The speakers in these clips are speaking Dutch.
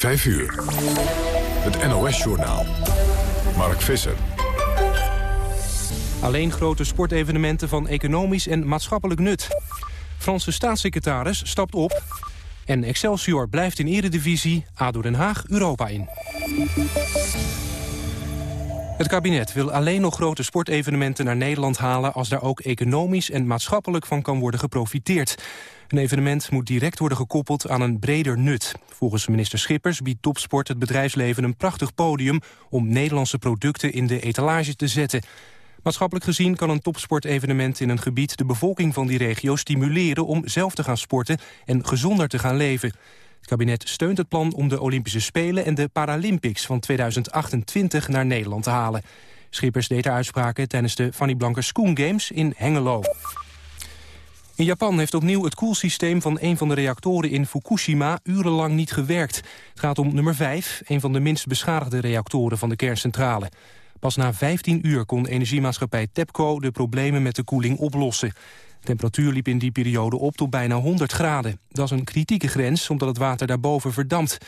5 uur. Het NOS-journaal. Mark Visser. Alleen grote sportevenementen van economisch en maatschappelijk nut. Franse staatssecretaris stapt op. En Excelsior blijft in eredivisie, ADO Den Haag Europa in. Het kabinet wil alleen nog grote sportevenementen naar Nederland halen... als daar ook economisch en maatschappelijk van kan worden geprofiteerd. Een evenement moet direct worden gekoppeld aan een breder nut. Volgens minister Schippers biedt topsport het bedrijfsleven een prachtig podium... om Nederlandse producten in de etalage te zetten. Maatschappelijk gezien kan een topsportevenement in een gebied... de bevolking van die regio stimuleren om zelf te gaan sporten... en gezonder te gaan leven. Het kabinet steunt het plan om de Olympische Spelen en de Paralympics van 2028 naar Nederland te halen. Schippers deed haar uitspraken tijdens de Fanny Blanker Schoon Games in Hengelo. In Japan heeft opnieuw het koelsysteem van een van de reactoren in Fukushima urenlang niet gewerkt. Het gaat om nummer 5, een van de minst beschadigde reactoren van de kerncentrale. Pas na 15 uur kon energiemaatschappij TEPCO de problemen met de koeling oplossen. De temperatuur liep in die periode op tot bijna 100 graden. Dat is een kritieke grens, omdat het water daarboven verdampt.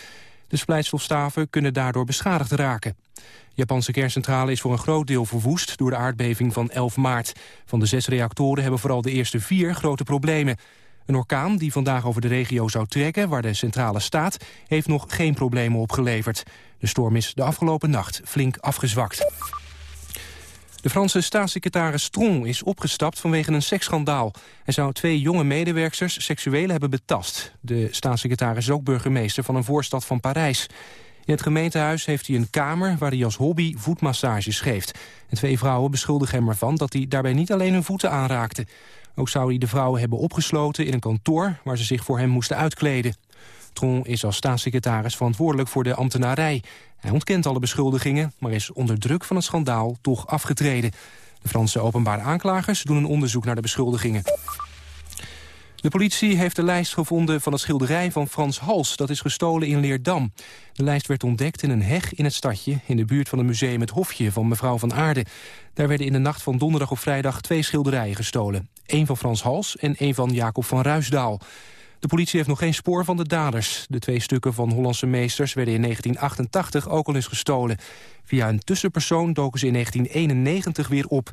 De splijtstofstaven kunnen daardoor beschadigd raken. De Japanse kerncentrale is voor een groot deel verwoest door de aardbeving van 11 maart. Van de zes reactoren hebben vooral de eerste vier grote problemen. Een orkaan die vandaag over de regio zou trekken, waar de centrale staat, heeft nog geen problemen opgeleverd. De storm is de afgelopen nacht flink afgezwakt. De Franse staatssecretaris Stron is opgestapt vanwege een seksschandaal. Hij zou twee jonge medewerkers seksueel hebben betast. De staatssecretaris is ook burgemeester van een voorstad van Parijs. In het gemeentehuis heeft hij een kamer waar hij als hobby voetmassages geeft. Twee vrouwen beschuldigen hem ervan dat hij daarbij niet alleen hun voeten aanraakte. Ook zou hij de vrouwen hebben opgesloten in een kantoor waar ze zich voor hem moesten uitkleden. Tron is als staatssecretaris verantwoordelijk voor de ambtenarij. Hij ontkent alle beschuldigingen, maar is onder druk van het schandaal toch afgetreden. De Franse openbare aanklagers doen een onderzoek naar de beschuldigingen. De politie heeft de lijst gevonden van het schilderij van Frans Hals... dat is gestolen in Leerdam. De lijst werd ontdekt in een heg in het stadje... in de buurt van het museum Het Hofje van mevrouw van Aarde. Daar werden in de nacht van donderdag op vrijdag twee schilderijen gestolen. Eén van Frans Hals en één van Jacob van Ruisdaal. De politie heeft nog geen spoor van de daders. De twee stukken van Hollandse meesters werden in 1988 ook al eens gestolen. Via een tussenpersoon doken ze in 1991 weer op.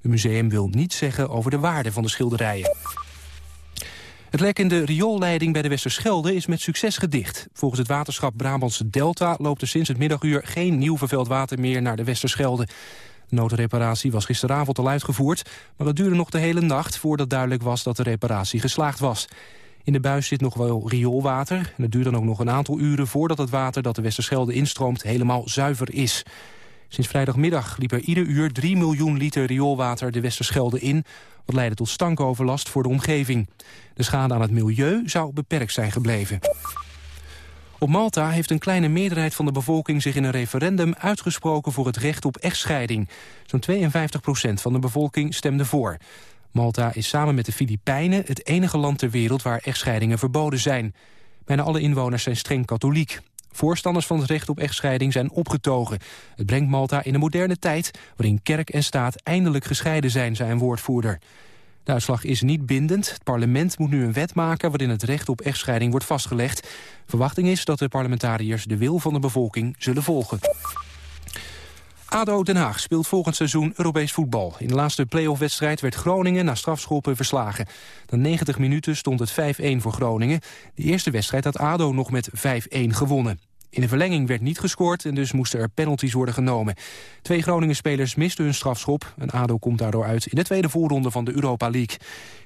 Het museum wil niets zeggen over de waarde van de schilderijen. Het lek in de rioolleiding bij de Westerschelde is met succes gedicht. Volgens het waterschap Brabantse Delta loopt er sinds het middaguur geen nieuw vervuild water meer naar de Westerschelde. De noodreparatie was gisteravond al uitgevoerd, maar het duurde nog de hele nacht voordat duidelijk was dat de reparatie geslaagd was. In de buis zit nog wel rioolwater. En het duurt dan ook nog een aantal uren voordat het water dat de Westerschelde instroomt helemaal zuiver is. Sinds vrijdagmiddag liep er ieder uur 3 miljoen liter rioolwater de Westerschelde in... wat leidde tot stankoverlast voor de omgeving. De schade aan het milieu zou beperkt zijn gebleven. Op Malta heeft een kleine meerderheid van de bevolking zich in een referendum uitgesproken voor het recht op echtscheiding. Zo'n 52 procent van de bevolking stemde voor. Malta is samen met de Filipijnen het enige land ter wereld waar echtscheidingen verboden zijn. Bijna alle inwoners zijn streng katholiek. Voorstanders van het recht op echtscheiding zijn opgetogen. Het brengt Malta in een moderne tijd waarin kerk en staat eindelijk gescheiden zijn, zei een woordvoerder. De uitslag is niet bindend. Het parlement moet nu een wet maken waarin het recht op echtscheiding wordt vastgelegd. Verwachting is dat de parlementariërs de wil van de bevolking zullen volgen. ADO Den Haag speelt volgend seizoen Europees voetbal. In de laatste play-off-wedstrijd werd Groningen na strafschoppen verslagen. Na 90 minuten stond het 5-1 voor Groningen. De eerste wedstrijd had ADO nog met 5-1 gewonnen. In de verlenging werd niet gescoord en dus moesten er penalties worden genomen. Twee Groningen-spelers misten hun strafschop... en ADO komt daardoor uit in de tweede voorronde van de Europa League.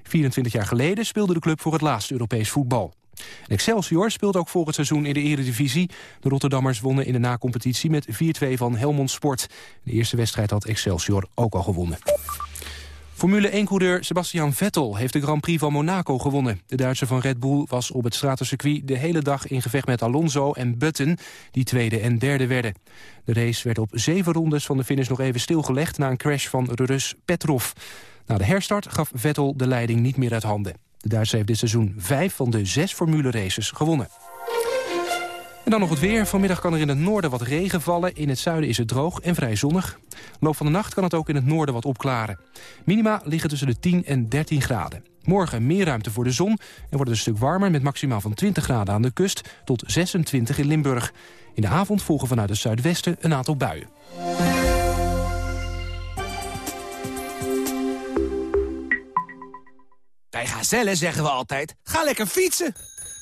24 jaar geleden speelde de club voor het laatste Europees voetbal. Excelsior speelt ook volgend seizoen in de eredivisie. De Rotterdammers wonnen in de nacompetitie met 4-2 van Helmond Sport. De eerste wedstrijd had Excelsior ook al gewonnen. Formule 1-coureur Sebastian Vettel heeft de Grand Prix van Monaco gewonnen. De Duitser van Red Bull was op het stratencircuit de hele dag in gevecht met Alonso en Button, die tweede en derde werden. De race werd op zeven rondes van de finish nog even stilgelegd na een crash van Rus Petrov. Na de herstart gaf Vettel de leiding niet meer uit handen. De Duitser heeft dit seizoen vijf van de zes Formule races gewonnen. En dan nog het weer. Vanmiddag kan er in het noorden wat regen vallen. In het zuiden is het droog en vrij zonnig. Loop van de nacht kan het ook in het noorden wat opklaren. Minima liggen tussen de 10 en 13 graden. Morgen meer ruimte voor de zon en wordt het een stuk warmer... met maximaal van 20 graden aan de kust tot 26 in Limburg. In de avond volgen vanuit het zuidwesten een aantal buien. Bij Gazelle zeggen we altijd, ga lekker fietsen.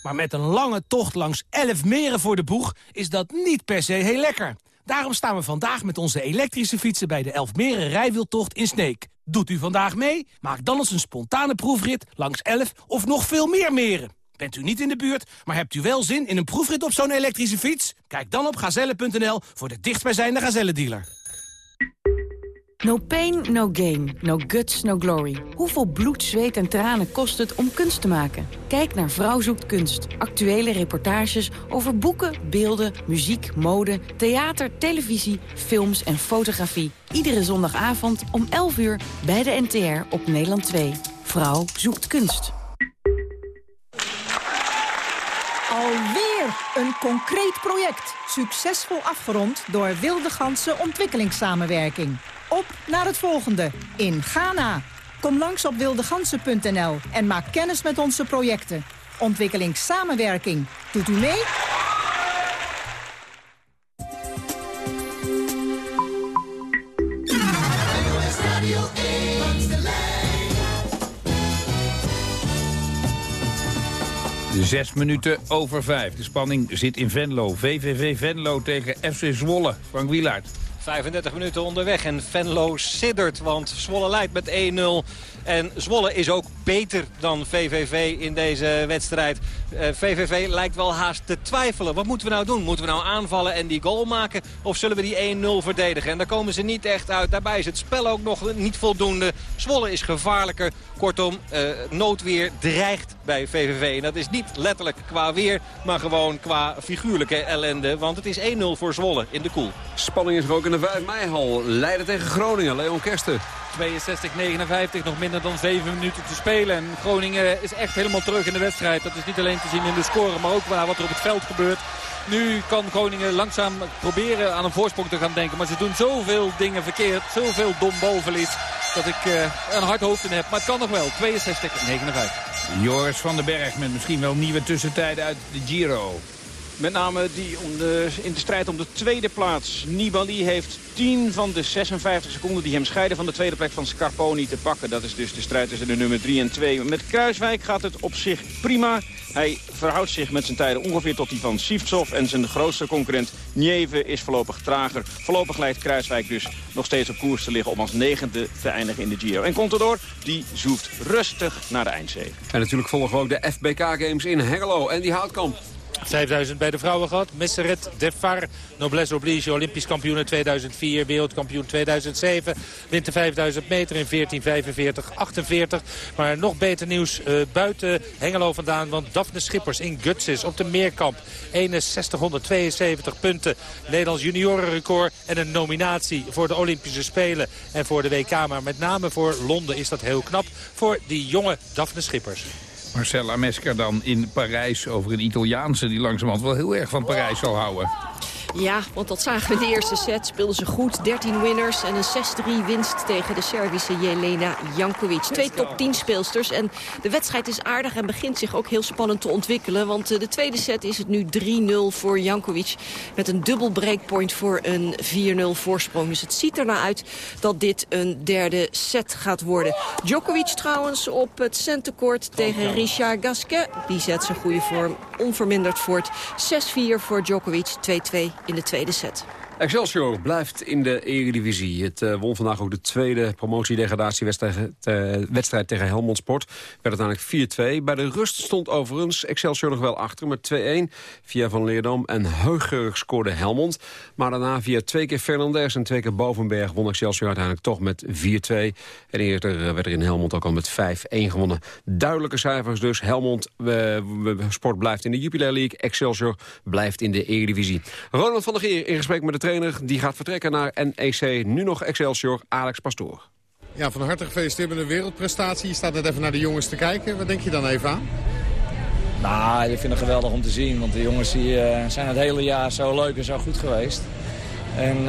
Maar met een lange tocht langs 11 meren voor de boeg is dat niet per se heel lekker. Daarom staan we vandaag met onze elektrische fietsen bij de Elfmeren rijwieltocht in Sneek. Doet u vandaag mee? Maak dan eens een spontane proefrit langs 11 of nog veel meer meren. Bent u niet in de buurt, maar hebt u wel zin in een proefrit op zo'n elektrische fiets? Kijk dan op gazelle.nl voor de dichtstbijzijnde Gazelle-dealer. No pain, no gain. No guts, no glory. Hoeveel bloed, zweet en tranen kost het om kunst te maken? Kijk naar Vrouw zoekt kunst. Actuele reportages over boeken, beelden, muziek, mode, theater, televisie, films en fotografie. Iedere zondagavond om 11 uur bij de NTR op Nederland 2. Vrouw zoekt kunst. Alweer een concreet project. Succesvol afgerond door Wilde Ganse Ontwikkelingssamenwerking. Op naar het volgende in Ghana. Kom langs op wildegansen.nl en maak kennis met onze projecten. Ontwikkelingssamenwerking. Doet u mee? Zes minuten over vijf. De spanning zit in Venlo. VVV Venlo tegen FC Zwolle. Frank Wielaert. 35 minuten onderweg en Venlo siddert, want Zwolle leidt met 1-0. En Zwolle is ook beter dan VVV in deze wedstrijd. VVV eh, lijkt wel haast te twijfelen. Wat moeten we nou doen? Moeten we nou aanvallen en die goal maken? Of zullen we die 1-0 verdedigen? En daar komen ze niet echt uit. Daarbij is het spel ook nog niet voldoende. Zwolle is gevaarlijker. Kortom, uh, noodweer dreigt bij VVV. En dat is niet letterlijk qua weer, maar gewoon qua figuurlijke ellende. Want het is 1-0 voor Zwolle in de koel. Spanning is er ook 5 mei-hal. Leiden tegen Groningen, Leon Kersten. 62-59, nog minder dan 7 minuten te spelen. En Groningen is echt helemaal terug in de wedstrijd. Dat is niet alleen te zien in de score, maar ook wat er op het veld gebeurt. Nu kan Groningen langzaam proberen aan een voorsprong te gaan denken. Maar ze doen zoveel dingen verkeerd, zoveel dom balverlies... dat ik uh, een hard hoofd in heb. Maar het kan nog wel, 62-59. Joris van den Berg met misschien wel nieuwe tussentijden uit de Giro. Met name die om de, in de strijd om de tweede plaats. Nibali heeft 10 van de 56 seconden die hem scheiden van de tweede plek van Scarponi te pakken. Dat is dus de strijd tussen de nummer 3 en 2. Met Kruiswijk gaat het op zich prima. Hij verhoudt zich met zijn tijden ongeveer tot die van Sivtsov. En zijn grootste concurrent Nieve is voorlopig trager. Voorlopig lijkt Kruiswijk dus nog steeds op koers te liggen om als negende te eindigen in de Giro. En Contador, die zoeft rustig naar de eindzege. En natuurlijk volgen we ook de FBK Games in Hengelo en die houtkamp. 5000 bij de vrouwen gehad. Messeret Defar, Noblesse Oblige, Olympisch kampioen in 2004, wereldkampioen 2007. Wint de 5000 meter in 14.45, 48. Maar nog beter nieuws uh, buiten Hengelo vandaan. Want Daphne Schippers in Gutsis op de Meerkamp. 6172 punten. Nederlands juniorenrecord en een nominatie voor de Olympische Spelen en voor de WK. Maar met name voor Londen is dat heel knap voor die jonge Daphne Schippers. Marcella Mesker dan in Parijs over een Italiaanse... die langzamerhand wel heel erg van Parijs zal houden. Ja, want dat zagen we in de eerste set. Speelden ze goed, 13 winners en een 6-3 winst tegen de Servische Jelena Jankovic. Twee top 10 speelsters en de wedstrijd is aardig en begint zich ook heel spannend te ontwikkelen. Want eh, de tweede set is het nu 3-0 voor Jankovic met een dubbel breakpoint voor een 4-0 voorsprong. Dus het ziet er naar uit dat dit een derde set gaat worden. Djokovic trouwens op het centercourt tegen Richard Gasquet. Die zet zijn goede vorm onverminderd voort. 6-4 voor Djokovic, 2-2 in de tweede set. Excelsior blijft in de Eredivisie. Het uh, won vandaag ook de tweede promotiedegradatiewedstrijd wedstrijd tegen Helmond Sport. Werd uiteindelijk 4-2. Bij de rust stond overigens Excelsior nog wel achter met 2-1. Via Van Leerdam en Heuger scoorde Helmond. Maar daarna via twee keer Fernandes en twee keer Bovenberg won Excelsior uiteindelijk toch met 4-2. En eerder eh, werd er in Helmond ook al met 5-1 gewonnen. Duidelijke cijfers dus. Helmond uh, Sport blijft in de Jupiler League. Excelsior blijft in de Eredivisie. Ronald van der Geer in gesprek met de trainer die gaat vertrekken naar NEC. Nu nog Excelsior, Alex Pastoor. Ja, van harte gefeliciteerd met de wereldprestatie. Je staat net even naar de jongens te kijken. Wat denk je dan even aan? Nou, ik vind het geweldig om te zien. Want de jongens die, zijn het hele jaar zo leuk en zo goed geweest. En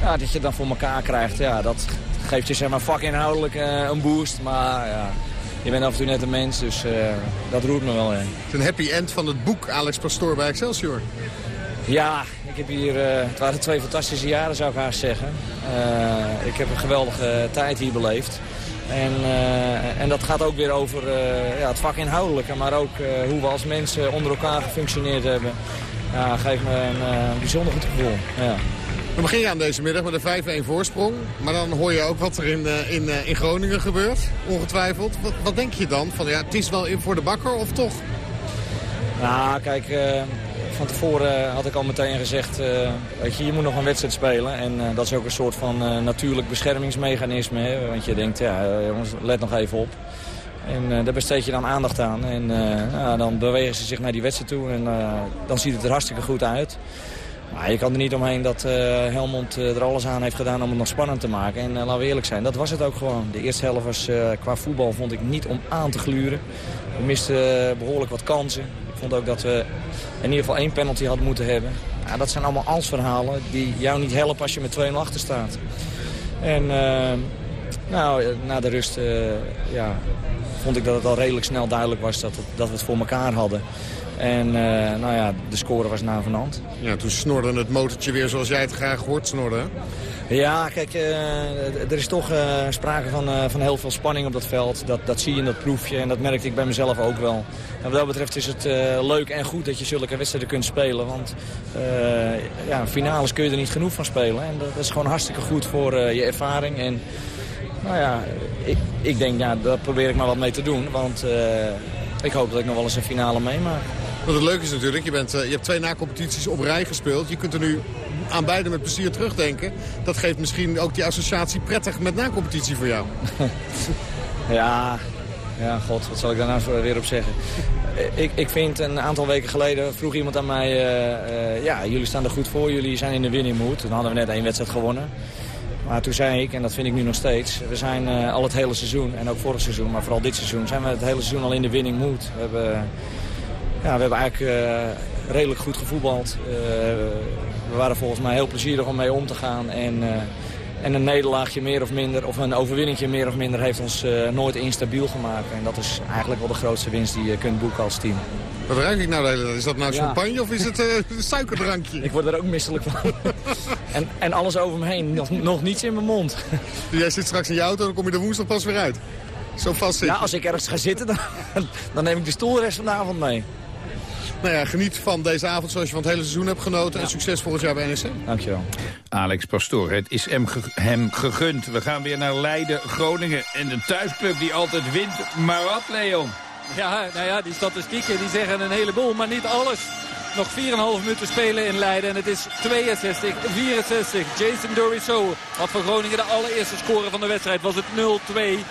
ja, dat je dan voor elkaar krijgt, ja, dat geeft je zeg maar vakinhoudelijk een boost. Maar ja, je bent af en toe net een mens, dus dat roert me wel in. Het is een happy end van het boek Alex Pastoor bij Excelsior. Ja, heb hier, uh, het waren twee fantastische jaren zou ik haast zeggen. Uh, ik heb een geweldige tijd hier beleefd. En, uh, en dat gaat ook weer over ja, het vak inhoudelijke, maar ook hoe we als mensen onder elkaar gefunctioneerd hebben. Ja, geeft me een bijzonder goed gevoel. Ja. Dan begin je aan deze middag met een 5-1 voorsprong. Maar dan hoor je ook wat er in, in, in Groningen gebeurt, ongetwijfeld. Wat, wat denk je dan? Van, ja, het is wel in voor de bakker of toch? Nou, kijk, van tevoren had ik al meteen gezegd, uh, weet je, je moet nog een wedstrijd spelen. En uh, dat is ook een soort van uh, natuurlijk beschermingsmechanisme. Hè? Want je denkt, ja jongens, let nog even op. En daar besteed je dan aandacht aan. En nou, dan bewegen ze zich naar die wedstrijd toe. En dan ziet het er hartstikke goed uit. Maar je kan er niet omheen dat Helmond er alles aan heeft gedaan om het nog spannend te maken. En laten we eerlijk zijn, dat was het ook gewoon. De eerste helft was qua voetbal vond ik niet om aan te gluren. We misten behoorlijk wat kansen. Vond ook dat we in ieder geval één penalty had moeten hebben. Ja, dat zijn allemaal als-verhalen die jou niet helpen als je met 2-0 achter staat. En uh, nou, na de rust uh, ja, vond ik dat het al redelijk snel duidelijk was dat, dat we het voor elkaar hadden. En uh, nou ja, de score was na vanand. Ja, toen snorde het motortje weer zoals jij het graag hoort snorden. Ja, kijk, uh, er is toch uh, sprake van, van heel veel spanning op dat veld. Dat, dat zie je in dat proefje en dat merkte ik bij mezelf ook wel. En wat dat betreft is het leuk en goed dat je zulke wedstrijden kunt spelen. Want ja, finales kun je er niet genoeg van spelen. En dat, is gewoon hartstikke goed voor je ervaring. En nou ja, ik, ik denk, ja, daar probeer ik maar wat mee te doen. Want ik hoop dat ik nog wel eens een finale meemaak. Wat het leuke is natuurlijk, je, bent, je hebt twee na-competities op rij gespeeld. Je kunt er nu aan beide met plezier terugdenken. Dat geeft misschien ook die associatie prettig met na-competitie voor jou. ja, ja, god, wat zal ik daar nou weer op zeggen? ik, ik vind een aantal weken geleden vroeg iemand aan mij... Uh, ja, jullie staan er goed voor, jullie zijn in de winning mood. Toen hadden we net één wedstrijd gewonnen. Maar toen zei ik, en dat vind ik nu nog steeds... we zijn al het hele seizoen, en ook vorig seizoen, maar vooral dit seizoen... zijn we het hele seizoen al in de winning mood. We hebben, ja, we hebben eigenlijk redelijk goed gevoetbald we waren volgens mij heel plezierig om mee om te gaan. En, uh, en een nederlaagje meer of minder, of een overwinningje meer of minder... heeft ons nooit instabiel gemaakt. En dat is eigenlijk wel de grootste winst die je kunt boeken als team. Wat ruik ik nou de hele? Is dat nou champagne of is het een suikerdrankje? Ik word er ook misselijk van. en, en alles over me heen, nog, nog niets in mijn mond. Jij zit straks in je auto en dan kom je er woensdag pas weer uit. Zo vast zitten. Ja, als ik ergens ga zitten, dan, dan neem ik de stoel de rest van de avond mee. Nou ja, geniet van deze avond zoals je van het hele seizoen hebt genoten. En succes volgend jaar bij NEC. Dankjewel. Alex Pastoor, het is hem, hem gegund. We gaan weer naar Leiden, Groningen. En de thuisclub die altijd wint. Maar wat, Leon? Ja, nou ja, die statistieken die zeggen een heleboel, maar niet alles. Nog 4,5 minuten spelen in Leiden en het is 62, 64. Jason Doriso had voor Groningen de allereerste score van de wedstrijd. Was het 0-2.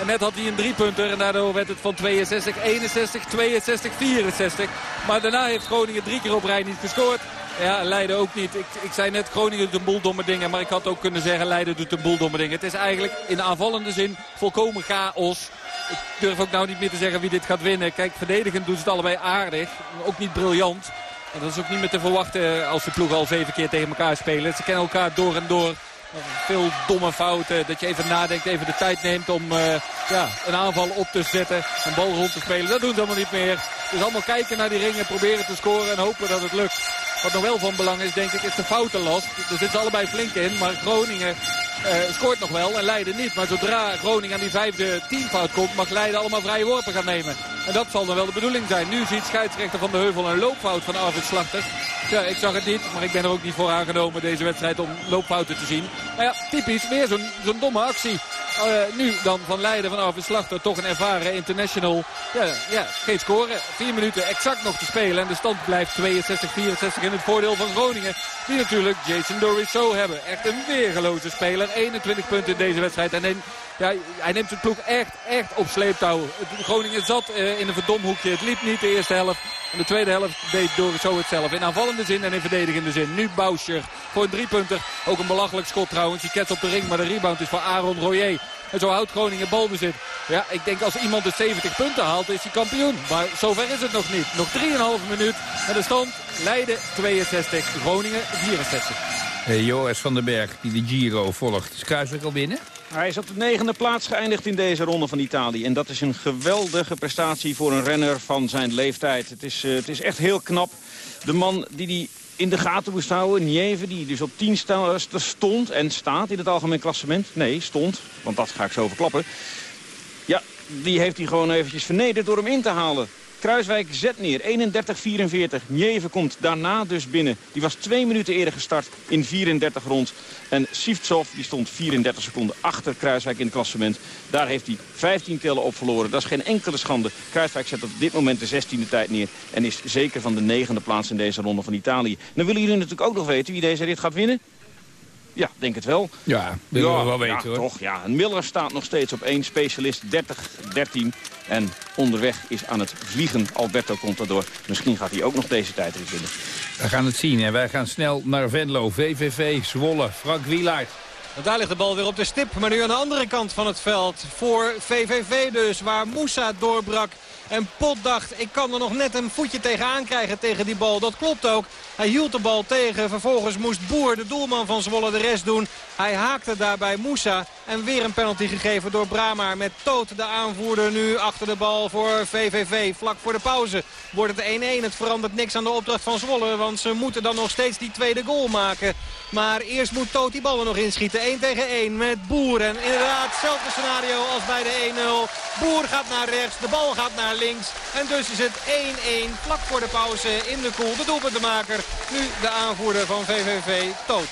En net had hij een driepunter en daardoor werd het van 62, 61, 62, 64. Maar daarna heeft Groningen drie keer op rij niet gescoord. Ja, Leiden ook niet. Ik, ik zei net, Groningen doet een boel domme dingen. Maar ik had ook kunnen zeggen, Leiden doet een boel domme dingen. Het is eigenlijk in aanvallende zin volkomen chaos. Ik durf ook nou niet meer te zeggen wie dit gaat winnen. Kijk, verdedigend doen ze het allebei aardig. Ook niet briljant. En dat is ook niet meer te verwachten als de ploegen al zeven keer tegen elkaar spelen. Ze kennen elkaar door en door. Veel domme fouten. Dat je even nadenkt, even de tijd neemt om uh, ja, een aanval op te zetten. Een bal rond te spelen. Dat doen ze allemaal niet meer. Dus allemaal kijken naar die ringen, proberen te scoren en hopen dat het lukt. Wat nog wel van belang is, denk ik, is de foutenlast. Er zitten allebei flink in, maar Groningen uh, scoort nog wel en Leiden niet. Maar zodra Groningen aan die vijfde teamfout komt, mag Leiden allemaal vrije worpen gaan nemen. En dat zal dan wel de bedoeling zijn. Nu ziet scheidsrechter Van de Heuvel een loopfout van Arvid Slachter. Ja, ik zag het niet, maar ik ben er ook niet voor aangenomen deze wedstrijd om loopfouten te zien. Maar ja, typisch, weer zo'n domme actie. Uh, nu dan van Leiden van Arvid Slachter, toch een ervaren international. Ja, ja, geen scoren. Vier minuten exact nog te spelen. En de stand blijft 62-64 in het voordeel van Groningen. Die natuurlijk Jason Doriso hebben. Echt een weergeloze speler. 21 punten in deze wedstrijd. En ja, hij neemt zijn ploeg echt, echt op sleeptouw. Groningen zat uh, in een verdomhoekje. Het liep niet de eerste helft. En de tweede helft deed Doriso het zelf. In aanvallende zin en in verdedigende zin. Nu Bouscher voor een driepunter. Ook een belachelijk schot trouwens. Die kets op de ring, maar de rebound is voor Aaron Royer. En zo houdt Groningen balbezit. Ja, ik denk als iemand de 70 punten haalt, is hij kampioen. Maar zover is het nog niet. Nog 3,5 minuut. En de stand Leiden 62, Groningen 64. Joris van den Berg, die de Giro volgt. Is Kruiswijk al binnen? Hij is op de negende plaats geëindigd in deze ronde van Italië. En dat is een geweldige prestatie voor een renner van zijn leeftijd. Het is, uh, het is echt heel knap. De man die die in de gaten moest houden, Nieve, die dus op 10 stond en staat in het algemeen klassement. Nee, stond, want dat ga ik zo verklappen. Ja, die heeft hij gewoon eventjes vernederd door hem in te halen. Kruiswijk zet neer, 31-44. Nieve komt daarna dus binnen. Die was twee minuten eerder gestart in 34 rond. En Sivtsov die stond 34 seconden achter Kruiswijk in het klassement. Daar heeft hij 15 tellen op verloren. Dat is geen enkele schande. Kruiswijk zet op dit moment de 16e tijd neer. En is zeker van de negende plaats in deze ronde van Italië. Dan willen jullie natuurlijk ook nog weten wie deze rit gaat winnen. Ja, denk het wel. Ja, willen ja, we wel weten ja, hoor. Toch, ja. Miller staat nog steeds op één specialist 30-13. En onderweg is aan het vliegen Alberto Contador. Misschien gaat hij ook nog deze tijd winnen. We gaan het zien en wij gaan snel naar Venlo. VVV, Zwolle, Frank Wielaert. daar ligt de bal weer op de stip. Maar nu aan de andere kant van het veld. Voor VVV dus, waar Moussa doorbrak. En Pot dacht, ik kan er nog net een voetje tegenaan krijgen tegen die bal. Dat klopt ook. Hij hield de bal tegen. Vervolgens moest Boer, de doelman van Zwolle, de rest doen. Hij haakte daarbij Moussa. En weer een penalty gegeven door Brama. Met Toot, de aanvoerder, nu achter de bal voor VVV. Vlak voor de pauze wordt het 1-1. Het verandert niks aan de opdracht van Zwolle. Want ze moeten dan nog steeds die tweede goal maken. Maar eerst moet Toot die ballen nog inschieten. 1 tegen 1 met Boer. En inderdaad, hetzelfde scenario als bij de 1-0. Boer gaat naar rechts, de bal gaat naar links. En dus is het 1-1 vlak voor de pauze in de koel. De doelpuntenmaker, nu de aanvoerder van VVV, Toot.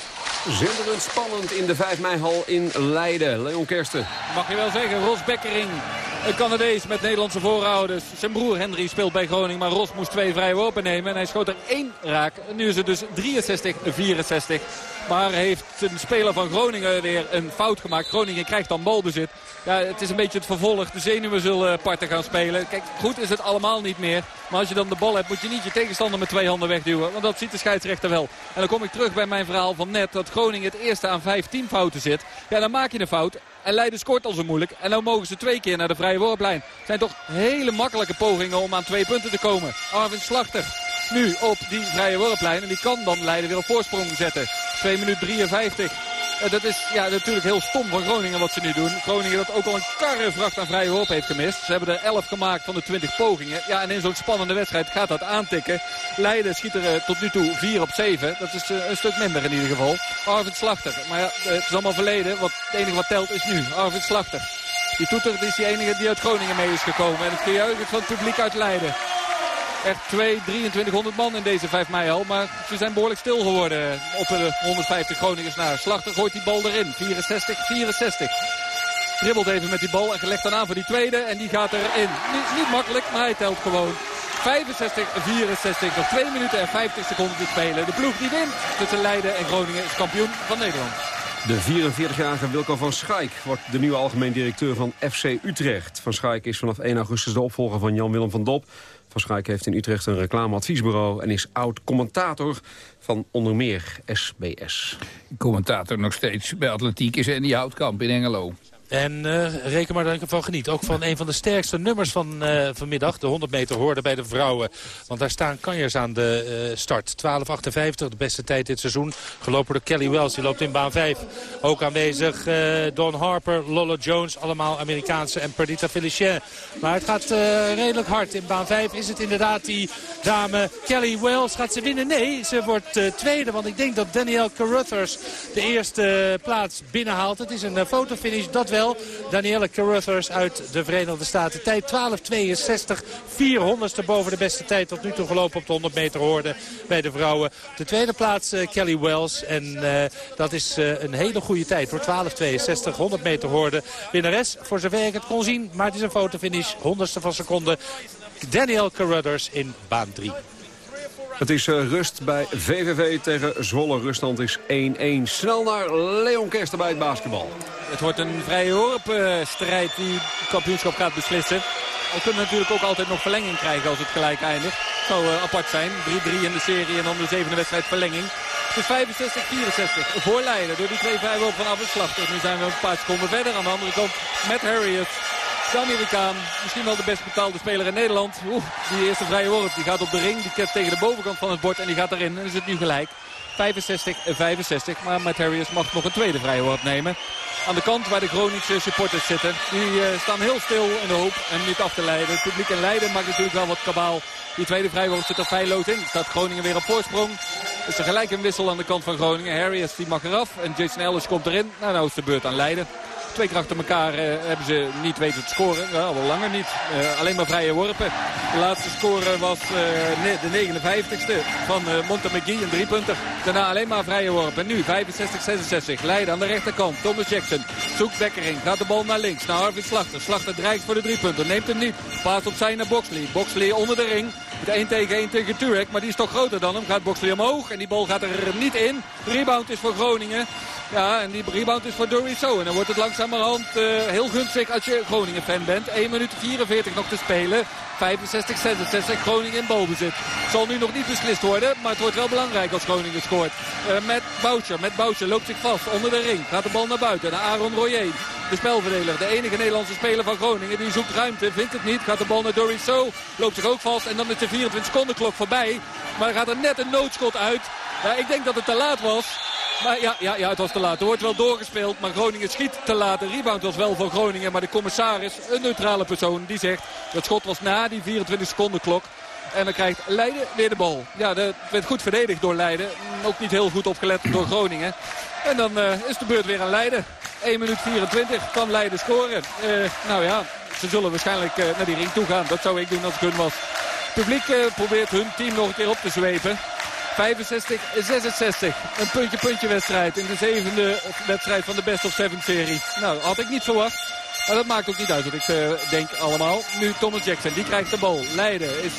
Zinderend spannend in de 5 mei-hal in Leiden. Leon Kersten. Mag je wel zeggen, Ros Bekkering. Een Canadees met Nederlandse voorouders. Zijn broer Henry speelt bij Groningen, maar Ros moest twee vrije worpen nemen. En hij schoot er één raak. Nu is het dus 63-64. Maar heeft een speler van Groningen weer een fout gemaakt. Groningen krijgt dan balbezit. Ja, het is een beetje het vervolg. De zenuwen zullen parten gaan spelen. Kijk, goed is het allemaal niet meer. Maar als je dan de bal hebt, moet je niet je tegenstander met twee handen wegduwen. Want dat ziet de scheidsrechter wel. En dan kom ik terug bij mijn verhaal van net. Dat Groningen het eerste aan 15 fouten zit. Ja, dan maak je een fout. En Leiden scoort al zo moeilijk. En dan mogen ze twee keer naar de vrije worplijn. Het zijn toch hele makkelijke pogingen om aan twee punten te komen. Arvin Slachter nu op die vrije worplijn. En die kan dan Leiden weer op voorsprong zetten. 2 minuten 53. Dat is ja, natuurlijk heel stom van Groningen wat ze nu doen. Groningen dat ook al een karrevracht aan vrije worp heeft gemist. Ze hebben er 11 gemaakt van de 20 pogingen. Ja, en in zo'n spannende wedstrijd gaat dat aantikken. Leiden schiet er uh, tot nu toe 4 op 7. Dat is uh, een stuk minder in ieder geval. Arvid Slachter. Maar ja, het is allemaal verleden. Wat, het enige wat telt is nu. Arvid Slachter. Die toeter is die enige die uit Groningen mee is gekomen. En het gejuich van het publiek uit Leiden. Echt 2, 2300 man in deze 5 mei al. Maar ze zijn behoorlijk stil geworden op de 150 Groningers na. Slachter gooit die bal erin. 64, 64. Dribbelt even met die bal en gelegd dan aan voor die tweede. En die gaat erin. Niet, niet makkelijk, maar hij telt gewoon. 65, 64. Nog 2 minuten en 50 seconden te spelen. De ploeg die wint tussen Leiden en Groningen is kampioen van Nederland. De 44-jarige Wilco van Schaik wordt de nieuwe algemeen directeur van FC Utrecht. Van Schaik is vanaf 1 augustus de opvolger van Jan-Willem van Dop. Van heeft in Utrecht een reclameadviesbureau... en is oud-commentator van onder meer SBS. Commentator nog steeds bij Atletiek is die Houtkamp in Engelo. En uh, reken maar dat ik ervan geniet. Ook van een van de sterkste nummers van uh, vanmiddag. De 100 meter hoorde bij de vrouwen. Want daar staan kanjers aan de uh, start. 12.58, de beste tijd dit seizoen. Gelopen door Kelly Wells, die loopt in baan 5. Ook aanwezig Don Harper, Lola Jones. Allemaal Amerikaanse en Perdita Felicien. Maar het gaat redelijk hard. In baan 5 is het inderdaad die dame Kelly Wells. Gaat ze winnen? Nee, ze wordt tweede. Want ik denk dat Danielle Carruthers de eerste plaats binnenhaalt. Het is een fotofinish, dat wel. Danielle Carruthers uit de Verenigde Staten. Tijd 12.62, 400ste boven de beste tijd tot nu toe gelopen op de 100 meter hoorde bij de vrouwen. De tweede plaats uh, Kelly Wells. En uh, dat is uh, een hele goede tijd voor 12.62, 100 meter hoorde. Winnares, voor zover ik het kon zien, maar het is een fotofinish, honderdste van seconde. Danielle Carruthers in baan 3. Het is uh, rust bij VVV tegen Zwolle. Ruststand is 1-1. Snel naar Leon Kersten bij het basketbal. Het wordt een vrije horp-strijd uh, die het kampioenschap gaat beslissen. We kunnen natuurlijk ook altijd nog verlenging krijgen als het gelijk eindigt. Het zou uh, apart zijn. 3-3 in de serie en dan de zevende wedstrijd verlenging. Is 65-64 voor Leiden door die twee vrijworpen van Abelslachter. Nu zijn we een paar seconden verder. Aan de andere kant met Harriet. De Amerikaan, misschien wel de best betaalde speler in Nederland. Oeh, die eerste vrije worp die gaat op de ring. Die kent tegen de bovenkant van het bord en die gaat erin. En is het nu gelijk. 65-65. Maar met Harriers mag nog een tweede vrije worp nemen. Aan de kant waar de Groningse supporters zitten. Die uh, staan heel stil in de hoop en niet af te leiden. Het publiek in Leiden maakt natuurlijk wel wat kabaal. Die tweede vrijworp zit er feilloos in. Staat Groningen weer op voorsprong. Is er gelijk een wissel aan de kant van Groningen. Harriers die mag eraf en Jason Ellis komt erin. Nou, nou is de beurt aan Leiden. Twee keer achter elkaar uh, hebben ze niet weten te scoren. Al langer niet. Uh, alleen maar vrije worpen. De laatste score was uh, de 59ste van Montemegui, een driepunter. Daarna alleen maar vrije worpen. En nu 65-66. Leiden aan de rechterkant. Thomas Jackson zoekt Bekkering. Gaat de bal naar links. Naar Harvey Slachter. Slachter dreigt voor de driepunter. Neemt hem niet. Paas opzij naar Boxley. Boxley onder de ring. Met 1 tegen 1 tegen Turek. Maar die is toch groter dan hem. Gaat Boxley omhoog. En die bal gaat er niet in. Rebound is voor Groningen. Ja, en die rebound is voor Doriso. En dan wordt het langzamerhand uh, heel gunstig als je Groningen-fan bent. 1 minuut 44 nog te spelen. 65-66 Groningen in balbezit. Zal nu nog niet beslist worden, maar het wordt wel belangrijk als Groningen scoort. Uh, met Boucher, met Boucher loopt zich vast onder de ring. Gaat de bal naar buiten, naar Aaron Royer. De spelverdeler, de enige Nederlandse speler van Groningen. Die zoekt ruimte, vindt het niet. Gaat de bal naar Doriso, loopt zich ook vast. En dan is de 24 seconden klok voorbij. Maar gaat er net een noodschot uit. Ja, ik denk dat het te laat was. Maar ja, ja, ja, het was te laat. Er wordt wel doorgespeeld, maar Groningen schiet te laat. De rebound was wel voor Groningen, maar de commissaris, een neutrale persoon, die zegt... dat schot was na die 24 seconden klok. En dan krijgt Leiden weer de bal. Ja, het werd goed verdedigd door Leiden. Ook niet heel goed opgelet door Groningen. En dan uh, is de beurt weer aan Leiden. 1 minuut 24 kan Leiden scoren. Uh, nou ja, ze zullen waarschijnlijk uh, naar die ring toe gaan. Dat zou ik doen als ik hun was. Het publiek probeert hun team nog een keer op te zwepen. 65, 66. Een puntje-puntje wedstrijd in de zevende wedstrijd van de Best of Seven serie. Nou, had ik niet verwacht. Maar dat maakt ook niet uit wat ik denk allemaal. Nu Thomas Jackson, die krijgt de bal. Leiden is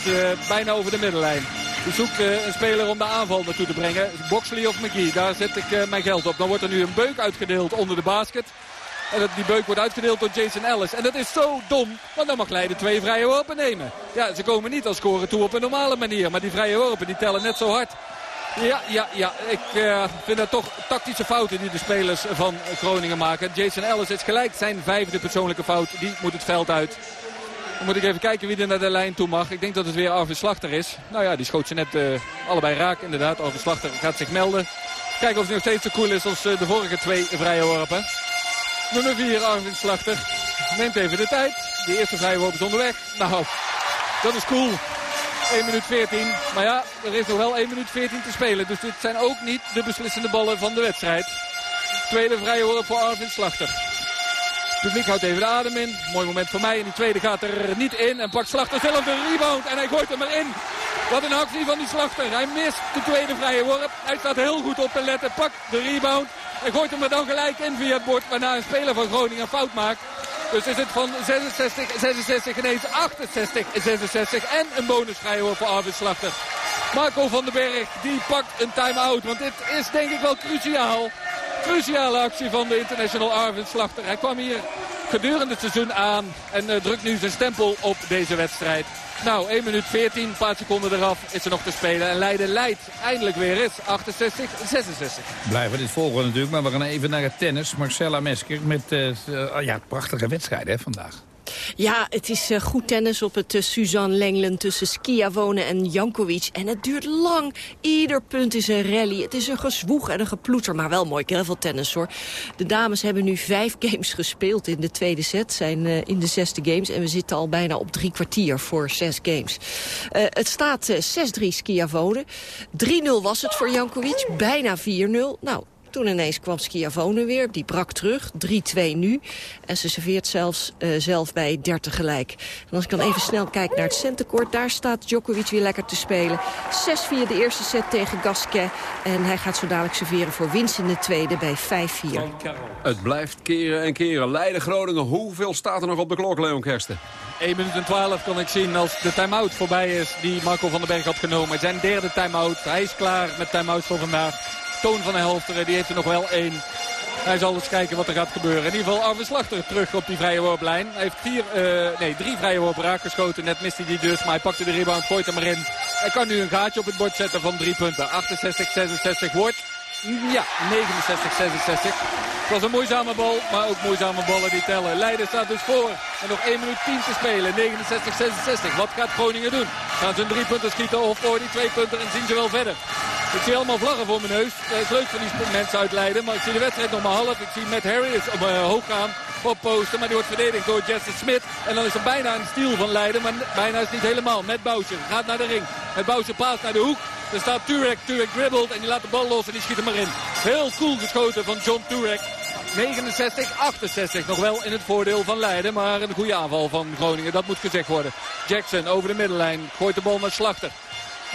bijna over de middenlijn. Zoekt een speler om de aanval naartoe te brengen. Boxley of McGee, daar zet ik mijn geld op. Dan wordt er nu een beuk uitgedeeld onder de basket. En die beuk wordt uitgedeeld door Jason Ellis. En dat is zo dom, want dan mag Leiden twee vrije worpen nemen. Ja, ze komen niet als scoren toe op een normale manier. Maar die vrije worpen die tellen net zo hard. Ja, ja, ja. Ik uh, vind dat toch tactische fouten die de spelers van Groningen maken. Jason Ellis is gelijk zijn vijfde persoonlijke fout. Die moet het veld uit. Moet ik even kijken wie er naar de lijn toe mag. Ik denk dat het weer Arvid Slachter is. Nou ja, die schoot ze net uh, allebei raak inderdaad. Arvid Slachter gaat zich melden. Kijken of hij nog steeds zo cool is als uh, de vorige twee vrije worpen. Nummer 4, Arvid Slachter. Neemt even de tijd. De eerste vrije worp is onderweg. Nou, dat is cool. 1 minuut 14. Maar ja, er is nog wel 1 minuut 14 te spelen. Dus dit zijn ook niet de beslissende ballen van de wedstrijd. Tweede vrije worp voor Arvin Slachter. Publiek houdt even de adem in. Mooi moment voor mij. En die tweede gaat er niet in. En pakt Slachter zelf een rebound. En hij gooit hem erin. Wat een actie van die Slachter. Hij mist de tweede vrije worp. Hij staat heel goed op te letten. Pakt de rebound. En gooit hem er dan gelijk in via het bord. Waarna een speler van Groningen fout maakt. Dus is het van 66, 66 ineens 68, 66. En een bonusvrije hoor voor Arvid Slachter. Marco van den Berg die pakt een time-out. Want dit is denk ik wel cruciaal. Cruciale actie van de international Arvid Slachter. Hij kwam hier gedurende het seizoen aan en uh, drukt nu zijn stempel op deze wedstrijd. Nou, 1 minuut 14, een paar seconden eraf is er nog te spelen. En Leiden leidt eindelijk weer eens, 68, 66. Blijven dit volgen natuurlijk, maar we gaan even naar het tennis. Marcella Mesker met uh, ja, prachtige wedstrijden hè, vandaag. Ja, het is uh, goed tennis op het uh, Suzanne Lenglen tussen Schiavone en Jankovic. En het duurt lang. Ieder punt is een rally. Het is een gezwoeg en een geploeter, maar wel mooi tennis hoor. De dames hebben nu vijf games gespeeld in de tweede set. Zijn uh, in de zesde games en we zitten al bijna op drie kwartier voor zes games. het staat 6-3 Schiavone. 3-0 was het voor Jankovic, bijna 4-0. Nou, toen ineens kwam Schiavone weer, die brak terug, 3-2 nu. En ze serveert zelfs uh, zelf bij 30 gelijk. En als ik dan even snel kijk naar het centercourt... daar staat Djokovic weer lekker te spelen. 6-4 de eerste set tegen Gasquet. En hij gaat zo dadelijk serveren voor winst in de tweede bij 5-4. Het blijft keren en keren. Leiden Groningen, hoeveel staat er nog op de klok, Leon Kersten? 1 minuut en 12 kan ik zien als de time-out voorbij is die Marco van den Berg had genomen. Zijn derde time-out. Hij is klaar met time-out voor vandaag. Toon van Helfteren, die heeft er nog wel één. Hij zal eens kijken wat er gaat gebeuren. In ieder geval Arve Slachter terug op die vrije worplijn. Hij heeft vier, uh, nee, drie vrije worpen raak geschoten. Net miste hij die dus, maar hij pakte de rebound, gooit hem erin. Hij kan nu een gaatje op het bord zetten van drie punten. 68-66 wordt ja, 69, 66. Het was een moeizame bal, maar ook moeizame ballen die tellen. Leiden staat dus voor. En nog 1 minuut 10 te spelen. 69, 66. Wat gaat Groningen doen? Gaan ze een drie punten schieten of voor die twee punten en zien ze wel verder? Ik zie allemaal vlaggen voor mijn neus. Het is leuk voor die mensen uit Leiden. Maar ik zie de wedstrijd nog maar half. Ik zie Matt Harris omhoog gaan op posten. Maar die wordt verdedigd door Jesse Smit. En dan is er bijna een stiel van Leiden. Maar bijna is het niet helemaal. Met Boutje gaat naar de ring. Met Boutje paast naar de hoek. Er staat Turek. Turek dribbelt en die laat de bal los en die schiet hem maar in. Heel cool geschoten van John Turek. 69, 68. Nog wel in het voordeel van Leiden. Maar een goede aanval van Groningen. Dat moet gezegd worden. Jackson over de middenlijn. Gooit de bal naar Slachter.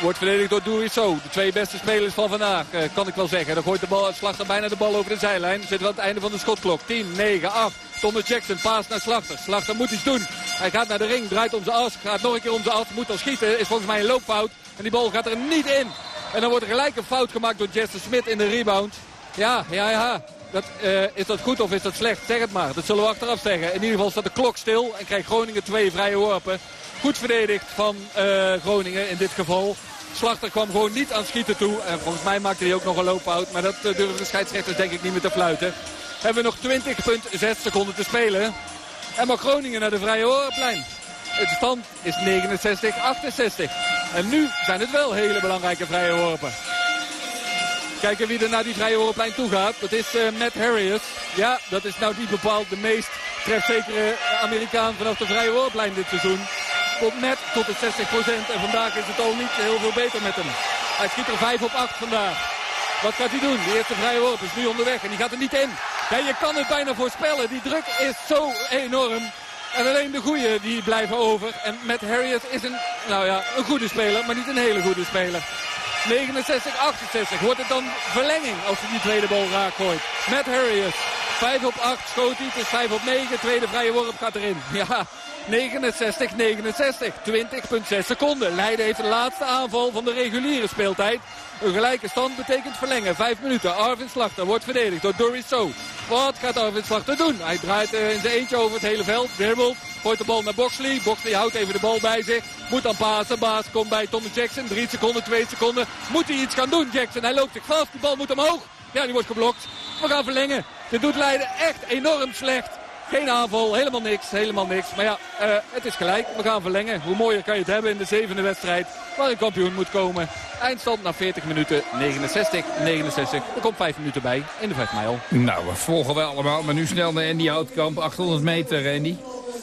Wordt verdedigd door Dourisso. De twee beste spelers van vandaag, eh, kan ik wel zeggen. Dan gooit de bal, Slachter bijna de bal over de zijlijn. We aan het einde van de schotklok. 10, 9, 8. Thomas Jackson, paas naar Slachter. Slachter moet iets doen. Hij gaat naar de ring, draait om zijn as. Gaat nog een keer om zijn as. Moet dan schieten. Is volgens mij een loopfout. En die bal gaat er niet in. En dan wordt er gelijk een fout gemaakt door Jesse Smit in de rebound. Ja, ja, ja. Dat, uh, is dat goed of is dat slecht? Zeg het maar. Dat zullen we achteraf zeggen. In ieder geval staat de klok stil en krijgt Groningen twee vrije worpen. Goed verdedigd van uh, Groningen in dit geval. Slachter kwam gewoon niet aan schieten toe. En volgens mij maakte hij ook nog een loophout. Maar dat uh, durven de scheidsrechters denk ik niet meer te fluiten. Hebben we nog 20,6 seconden te spelen. En mag Groningen naar de vrije horenplein. Het stand is 69-68. En nu zijn het wel hele belangrijke vrije worpen. Kijken wie er naar die vrije horenplein toe gaat. Dat is uh, Matt Harrius. Ja, dat is nou niet bepaald de meest trefzekere Amerikaan vanaf de vrije horenplein dit seizoen. Komt net tot de 60% en vandaag is het al niet heel veel beter met hem. Hij schiet er 5 op 8 vandaag. Wat gaat hij doen? De eerste vrije worp is nu onderweg en die gaat er niet in. Ja, je kan het bijna voorspellen. Die druk is zo enorm. En alleen de goede die blijven over. En met Harriet is een, nou ja, een goede speler, maar niet een hele goede speler. 69, 68. Wordt het dan verlenging als hij die tweede bal raak gooit. Met Harriet. 5 op 8 schoot hij. Is 5 op 9. Tweede vrije worp gaat erin. Ja, 69, 69. 20,6 seconden. Leiden heeft de laatste aanval van de reguliere speeltijd. Een gelijke stand betekent verlengen. Vijf minuten. Arvin Slachter wordt verdedigd door Doris So. Wat gaat Arvin Slachter doen? Hij draait in zijn eentje over het hele veld. Dribbelt. Gooit de bal naar Boxley. Boxley houdt even de bal bij zich. Moet dan pasen. Baas komt bij Tommy Jackson. 3 seconden, 2 seconden. Moet hij iets gaan doen, Jackson. Hij loopt zich vast. Die bal moet omhoog. Ja, die wordt geblokt. We gaan verlengen. Dit doet Leiden echt enorm slecht. Geen aanval, helemaal niks, helemaal niks. Maar ja, uh, het is gelijk. We gaan verlengen. Hoe mooier kan je het hebben in de zevende wedstrijd waar een kampioen moet komen. Eindstand na 40 minuten 69, 69. Er komt 5 minuten bij in de 5 mijl. Nou, we volgen we allemaal. Maar nu snel naar Andy Houtkamp. 800 meter, Andy.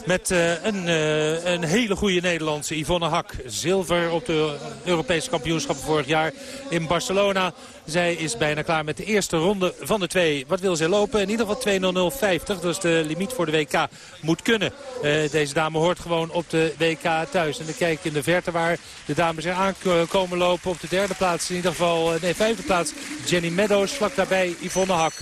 Met uh, een, uh, een hele goede Nederlandse Yvonne Hak. Zilver op de Europese kampioenschappen vorig jaar in Barcelona. Zij is bijna klaar met de eerste ronde van de twee. Wat wil zij lopen? In ieder geval 2.00.50. Dat is de limiet voor de WK. Moet kunnen. Uh, deze dame hoort gewoon op de WK thuis. En dan kijk in de verte waar de dames er aankomen lopen. Op de derde plaats, in ieder geval, nee, vijfde plaats. Jenny Meadows, vlak daarbij Yvonne Hak.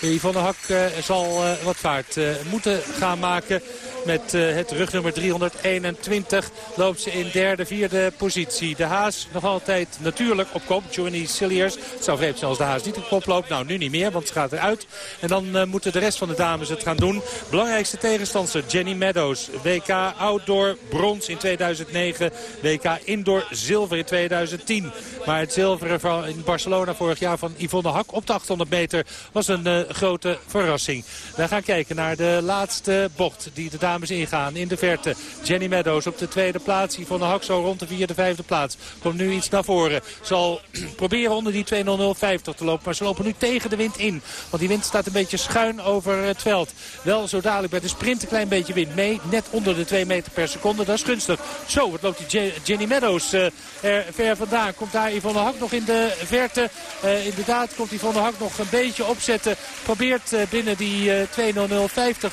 Yvonne Hak uh, zal uh, wat vaart uh, moeten gaan maken. Met het rugnummer 321 loopt ze in derde, vierde positie. De Haas nog altijd natuurlijk op kop. Johnny Silliers. Zou vreemd zijn als de Haas niet op kop loopt. Nou, nu niet meer, want ze gaat eruit. En dan moeten de rest van de dames het gaan doen. Belangrijkste tegenstander Jenny Meadows. WK Outdoor brons in 2009. WK Indoor zilver in 2010. Maar het zilveren in Barcelona vorig jaar van Yvonne Hak op de 800 meter was een grote verrassing. We gaan kijken naar de laatste bocht die de dames ingaan. In de verte Jenny Meadows op de tweede plaats. Hak zo rond de vierde, vijfde plaats. Komt nu iets naar voren. Zal proberen onder die 2.0050 te lopen. Maar ze lopen nu tegen de wind in. Want die wind staat een beetje schuin over het veld. Wel zo dadelijk bij de sprint een klein beetje wind mee. Net onder de 2 meter per seconde. Dat is gunstig. Zo, wat loopt die Jenny Meadows uh, er ver vandaan. Komt daar Yvonne Hak nog in de verte. Uh, inderdaad komt Yvonne Hak nog een beetje opzetten. Probeert uh, binnen die 2.0050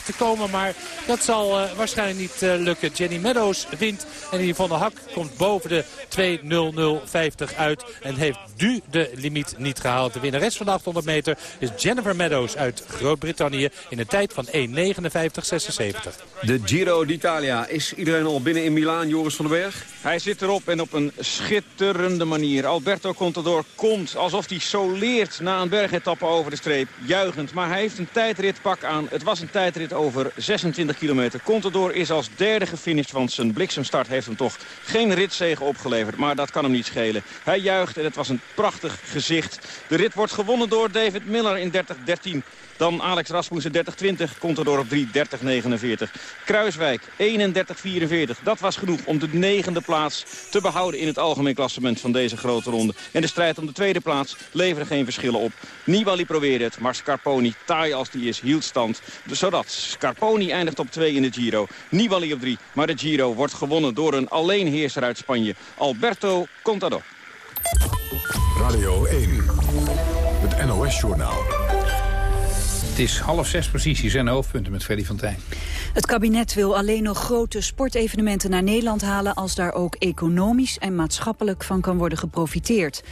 te komen. Maar dat zal waarschijnlijk niet lukken. Jenny Meadows wint. En Yvonne Hak komt boven de 2.0050 uit. En heeft nu de limiet niet gehaald. De winnares van de 800 meter is Jennifer Meadows uit Groot-Brittannië. In een tijd van 1.59.76. De Giro d'Italia. Is iedereen al binnen in Milaan, Joris van den Berg? Hij zit erop en op een schitterende manier. Alberto Contador komt alsof hij soleert na een bergetappe over de streep. Maar hij heeft een tijdritpak aan. Het was een tijdrit over 26 kilometer. kilometer. Contador is als derde gefinished, want zijn bliksemstart heeft hem toch geen ritzegen opgeleverd. Maar dat kan hem niet schelen. Hij juicht en het was een prachtig gezicht. De rit wordt gewonnen door David Miller in 30-13. Dan Alex Rasmussen 30-20, komt er door op 3-30-49. Kruiswijk 31-44. Dat was genoeg om de negende plaats te behouden in het algemeen klassement van deze grote ronde. En de strijd om de tweede plaats leverde geen verschillen op. Nibali probeerde het, maar Scarponi, taai als die is, hield stand. Zodat Scarponi eindigt op 2 in de Giro. Nibali op 3, maar de Giro wordt gewonnen door een alleenheerser uit Spanje. Alberto Contador. Radio 1, het NOS-journaal. Het is half zes precies. Hier zijn hoofdpunten met Freddy van Tijn. Het kabinet wil alleen nog grote sportevenementen naar Nederland halen... als daar ook economisch en maatschappelijk van kan worden geprofiteerd.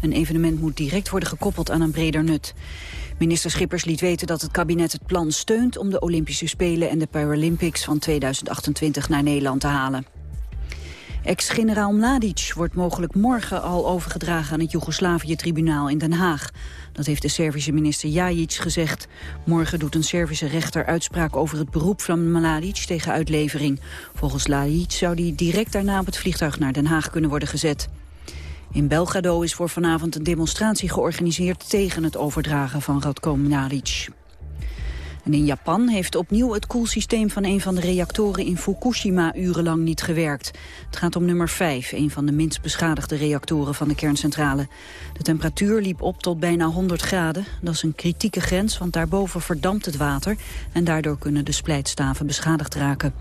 Een evenement moet direct worden gekoppeld aan een breder nut. Minister Schippers liet weten dat het kabinet het plan steunt... om de Olympische Spelen en de Paralympics van 2028 naar Nederland te halen. Ex-generaal Mladic wordt mogelijk morgen al overgedragen aan het Joegoslavië-tribunaal in Den Haag. Dat heeft de Servische minister Jajic gezegd. Morgen doet een Servische rechter uitspraak over het beroep van Mladic tegen uitlevering. Volgens Mladic zou die direct daarna op het vliegtuig naar Den Haag kunnen worden gezet. In Belgrado is voor vanavond een demonstratie georganiseerd tegen het overdragen van Radko Mladic. En in Japan heeft opnieuw het koelsysteem van een van de reactoren in Fukushima urenlang niet gewerkt. Het gaat om nummer 5, een van de minst beschadigde reactoren van de kerncentrale. De temperatuur liep op tot bijna 100 graden. Dat is een kritieke grens, want daarboven verdampt het water en daardoor kunnen de splijtstaven beschadigd raken.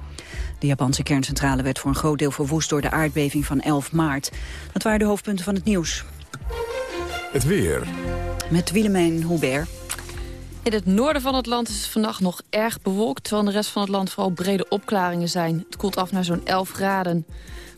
De Japanse kerncentrale werd voor een groot deel verwoest door de aardbeving van 11 maart. Dat waren de hoofdpunten van het nieuws. Het weer. Met Willemijn Hubert. In het noorden van het land is het vannacht nog erg bewolkt... terwijl in de rest van het land vooral brede opklaringen zijn. Het koelt af naar zo'n 11 graden.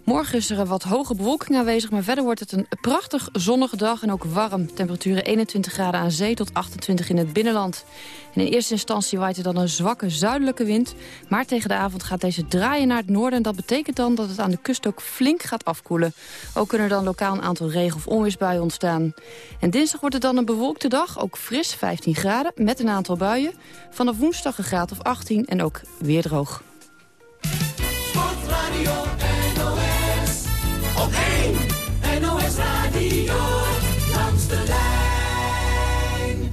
Morgen is er een wat hoge bewolking aanwezig, maar verder wordt het een prachtig zonnige dag en ook warm. Temperaturen 21 graden aan zee tot 28 in het binnenland. En in eerste instantie waait er dan een zwakke zuidelijke wind, maar tegen de avond gaat deze draaien naar het noorden en dat betekent dan dat het aan de kust ook flink gaat afkoelen. Ook kunnen er dan lokaal een aantal regen- of onweersbuien ontstaan. En dinsdag wordt het dan een bewolkte dag, ook fris 15 graden met een aantal buien. Vanaf woensdag een graad of 18 en ook weer droog.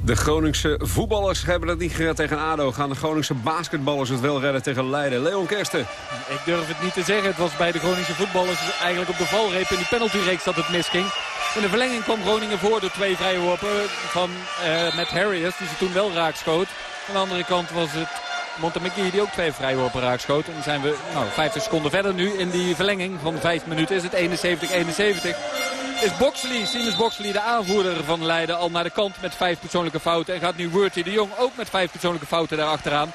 De Groningse voetballers hebben het niet gered tegen ADO. Gaan de Groningse basketballers het wel redden tegen Leiden. Leon Kersten. Ik durf het niet te zeggen. Het was bij de Groningse voetballers eigenlijk op de valreep in die penaltyreeks dat het misging. In de verlenging kwam Groningen voor door twee vrije worpen van uh, Matt Harriers, die ze toen wel raakschoot. Aan de andere kant was het Montemcgee die ook twee vrijworpen raakschoot. En dan zijn we nou, 50 seconden verder nu in die verlenging van 5 minuten. Is het 71-71 is Boxley, Siemens Boxley, de aanvoerder van Leiden, al naar de kant met vijf persoonlijke fouten. En gaat nu Wurty de Jong ook met vijf persoonlijke fouten daarachteraan.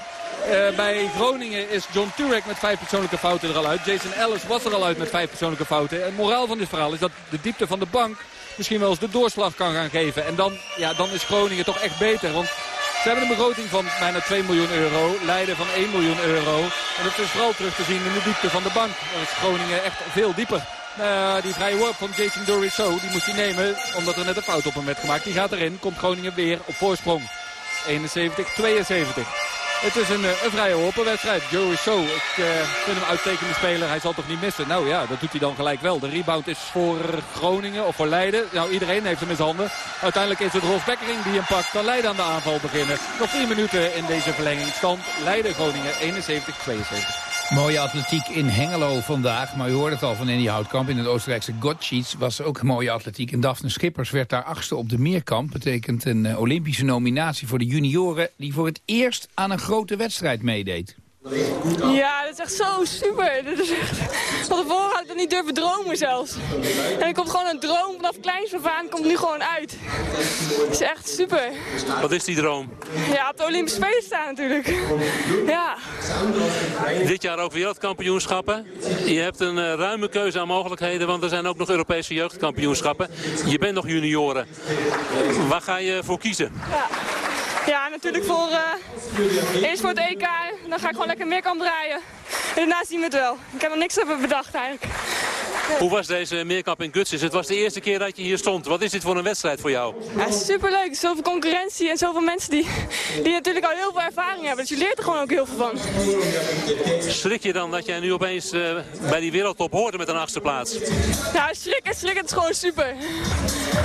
Uh, bij Groningen is John Turek met vijf persoonlijke fouten er al uit. Jason Ellis was er al uit met vijf persoonlijke fouten. En het moraal van dit verhaal is dat de diepte van de bank misschien wel eens de doorslag kan gaan geven. En dan, ja, dan is Groningen toch echt beter. Want ze hebben een begroting van bijna 2 miljoen euro. Leiden van 1 miljoen euro. En dat is vooral terug te zien in de diepte van de bank. Dan is Groningen echt veel dieper. Uh, die vrije worp van Jason Dorisso, die moest hij nemen omdat er net een fout op hem werd gemaakt. Die gaat erin, komt Groningen weer op voorsprong. 71-72. Het is een, eh, een vrije worpenwedstrijd. Joey So, ik uh, vind hem uitstekende speler. Hij zal toch niet missen? Nou ja, dat doet hij dan gelijk wel. De rebound is voor Groningen of voor Leiden. Nou, iedereen heeft hem in zijn handen. Uiteindelijk is het Rolf Bekkering die hem pakt. Kan Leiden aan de aanval beginnen. Nog vier minuten in deze verlenging. Stand Leiden-Groningen 71-72. Mooie atletiek in Hengelo vandaag. Maar u hoorde het al van Andy Houtkamp. In het Oostenrijkse Gottschitz was ook mooie atletiek. En Daphne Schippers werd daar achtste op de meerkamp. Betekent een eh, Olympische nominatie voor de junioren... die voor het eerst aan een grote wedstrijd meedeed. Ja, dat is echt zo super. Dat is echt... Van tevoren had ik dat niet durven dromen zelfs. En ik komt gewoon een droom vanaf kleins af aan, komt nu gewoon uit. Dat is echt super. Wat is die droom? Ja, op de Olympische Spelen staan natuurlijk. Ja. Dit jaar ook wereldkampioenschappen. Je hebt een uh, ruime keuze aan mogelijkheden, want er zijn ook nog Europese jeugdkampioenschappen. Je bent nog junioren. Waar ga je voor kiezen? Ja. Ja, natuurlijk voor, uh, eerst voor het EK. Dan ga ik gewoon lekker meer kan draaien. En daarna zien we het wel. Ik heb nog niks over bedacht eigenlijk. Hoe was deze meerkamp in Gutsis? Het was de eerste keer dat je hier stond. Wat is dit voor een wedstrijd voor jou? Ja, superleuk. Zoveel concurrentie en zoveel mensen die, die natuurlijk al heel veel ervaring hebben. Dus je leert er gewoon ook heel veel van. Schrik je dan dat jij nu opeens uh, bij die wereldtop hoorde met een achtste plaats? Ja, schrik schrik. Het is gewoon super.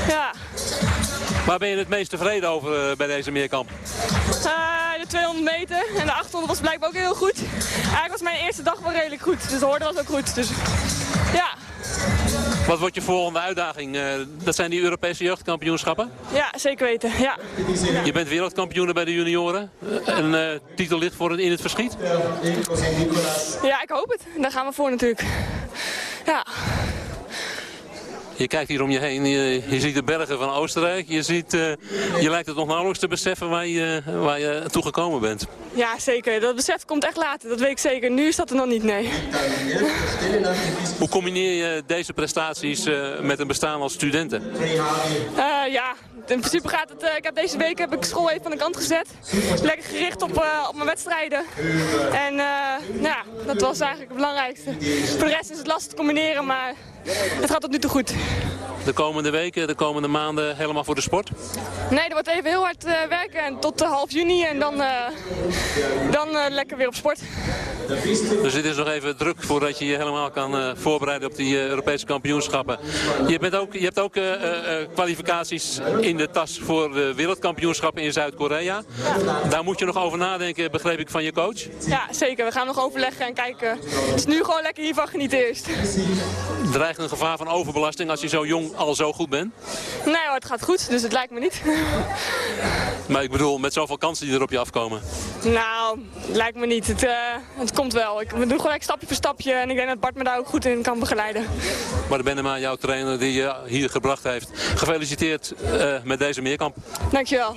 Ja. Waar ben je het meest tevreden over uh, bij deze meerkamp? Uh, de 200 meter en de 800 was blijkbaar ook heel goed. Eigenlijk was mijn eerste dag wel redelijk goed. Dus de hoorde was ook goed. Dus ja. Wat wordt je volgende uitdaging? Uh, dat zijn die Europese jeugdkampioenschappen? Ja, zeker weten. Ja. Je bent wereldkampioen bij de junioren. Een uh, titel ligt voor het in het verschiet? Ja, ik hoop het. Daar gaan we voor natuurlijk. Ja. Je kijkt hier om je heen, je, je ziet de bergen van Oostenrijk. Je, ziet, uh, je lijkt het nog nauwelijks te beseffen waar je, waar je toe gekomen bent. Ja, zeker. Dat besef komt echt later. Dat weet ik zeker. Nu is dat er nog niet, nee. Hoe combineer je deze prestaties uh, met een bestaan als studenten? Uh, ja, in principe gaat het... ik heb deze week heb ik school even aan de kant gezet. Lekker gericht op, op mijn wedstrijden. En nou ja, dat was eigenlijk het belangrijkste. Voor de rest is het lastig te combineren, maar het gaat tot nu toe goed. De komende weken, de komende maanden helemaal voor de sport? Nee, er wordt even heel hard uh, werken tot uh, half juni en dan, uh, dan lekker weer op sport. Dus dit is nog even druk voordat je je helemaal kan voorbereiden op die Europese kampioenschappen. Je, bent ook, je hebt ook kwalificaties in de tas voor de wereldkampioenschappen in Zuid-Korea. Ja. Daar moet je nog over nadenken, begreep ik van je coach? Ja, zeker. We gaan nog overleggen en kijken. Het is nu gewoon lekker hiervan genieten eerst. Dreigt een gevaar van overbelasting als je zo jong al zo goed bent? Nee hoor, het gaat goed, dus het lijkt me niet. maar ik bedoel, met zoveel kansen die er op je afkomen. Nou, het lijkt me niet. Het, uh, het komt wel. Ik, we doen gewoon stapje voor stapje en ik denk dat Bart me daar ook goed in kan begeleiden. Maar de Bennema, jouw trainer die je hier gebracht heeft. Gefeliciteerd uh, met deze meerkamp. Dankjewel.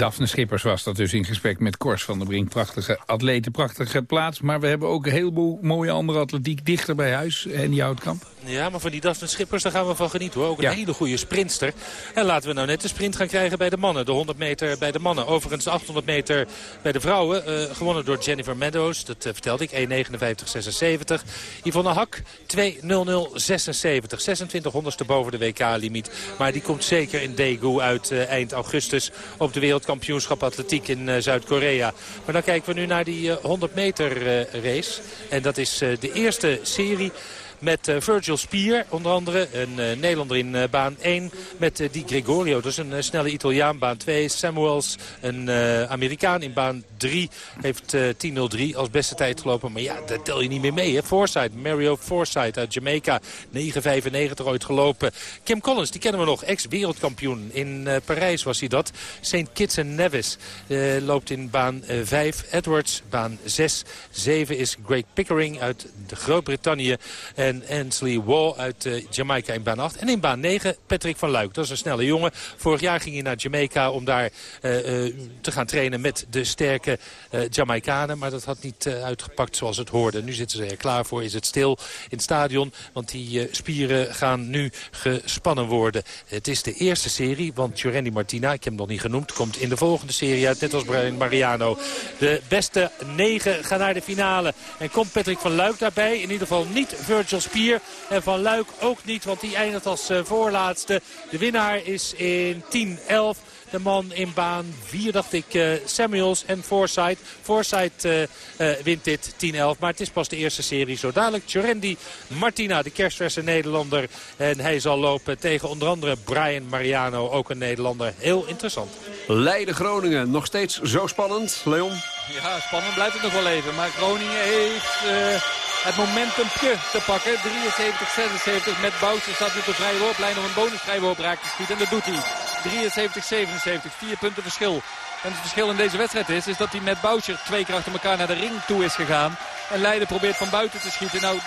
Daphne Schippers was dat dus in gesprek met Kors van der Brink. Prachtige atleten, prachtige plaats. Maar we hebben ook een heleboel mooie andere atletiek dichter bij huis. En die Houtkamp. Ja, maar van die Daphne Schippers, daar gaan we van genieten hoor. Ook een ja. hele goede sprintster. En laten we nou net de sprint gaan krijgen bij de mannen. De 100 meter bij de mannen. Overigens de 800 meter bij de vrouwen. Uh, gewonnen door Jennifer Meadows. Dat uh, vertelde ik. 1.59.76. Yvonne Hak 2.00.76. 26 honderdste boven de WK-limiet. Maar die komt zeker in Daegu uit uh, eind augustus op de wereldkampioenschap atletiek in Zuid-Korea. Maar dan kijken we nu naar die 100 meter race. En dat is de eerste serie met uh, Virgil Spier, onder andere. Een uh, Nederlander in uh, baan 1 met Di Gregorio. Is een snelle Italiaan, baan 2. Samuels, een Amerikaan in baan 3. Heeft 10.03 als beste tijd gelopen. Maar ja, dat tel je niet meer mee. Hè? Forsyth, Mario Forsyth uit Jamaica. 9.95 ooit gelopen. Kim Collins, die kennen we nog. Ex-wereldkampioen. In Parijs was hij dat. St. Kitts en Nevis loopt in baan 5. Edwards, baan 6. 7 is Greg Pickering uit Groot-Brittannië. En Ansley Wall uit uh, Jamaica in baan 8. En in baan 9 Patrick van Luik. Dat is een snelle jongen. Vorig jaar ging hij naar Jamaica om daar uh, uh, te gaan trainen met de sterke Jamaicanen. Maar dat had niet uitgepakt zoals het hoorde. Nu zitten ze er klaar voor. Is het stil in het stadion. Want die spieren gaan nu gespannen worden. Het is de eerste serie. Want Jorendi Martina, ik heb hem nog niet genoemd, komt in de volgende serie uit. Net als Mariano. De beste negen gaan naar de finale. En komt Patrick van Luik daarbij. In ieder geval niet Virgil Spier. En Van Luik ook niet, want die eindigt als uh, voorlaatste. De winnaar is in 10-11. De man in baan 4, dacht ik, uh, Samuels en Forsyth. Forsyth uh, uh, wint dit 10-11, maar het is pas de eerste serie. Zo dadelijk Jorendi Martina, de kerstverse Nederlander. En hij zal lopen tegen onder andere Brian Mariano, ook een Nederlander. Heel interessant. Leiden-Groningen, nog steeds zo spannend, Leon? Ja, spannend blijft het nog wel even. Maar Groningen heeft het momentumpje te pakken. 73-76 met Boutje staat nu op de vrije worplijn om een bonus vrije worp raak te schieten. En dat doet hij. 73-77, vier punten verschil. En het verschil in deze wedstrijd is, is dat hij met Boucher twee keer achter elkaar naar de ring toe is gegaan. En Leiden probeert van buiten te schieten. Nou,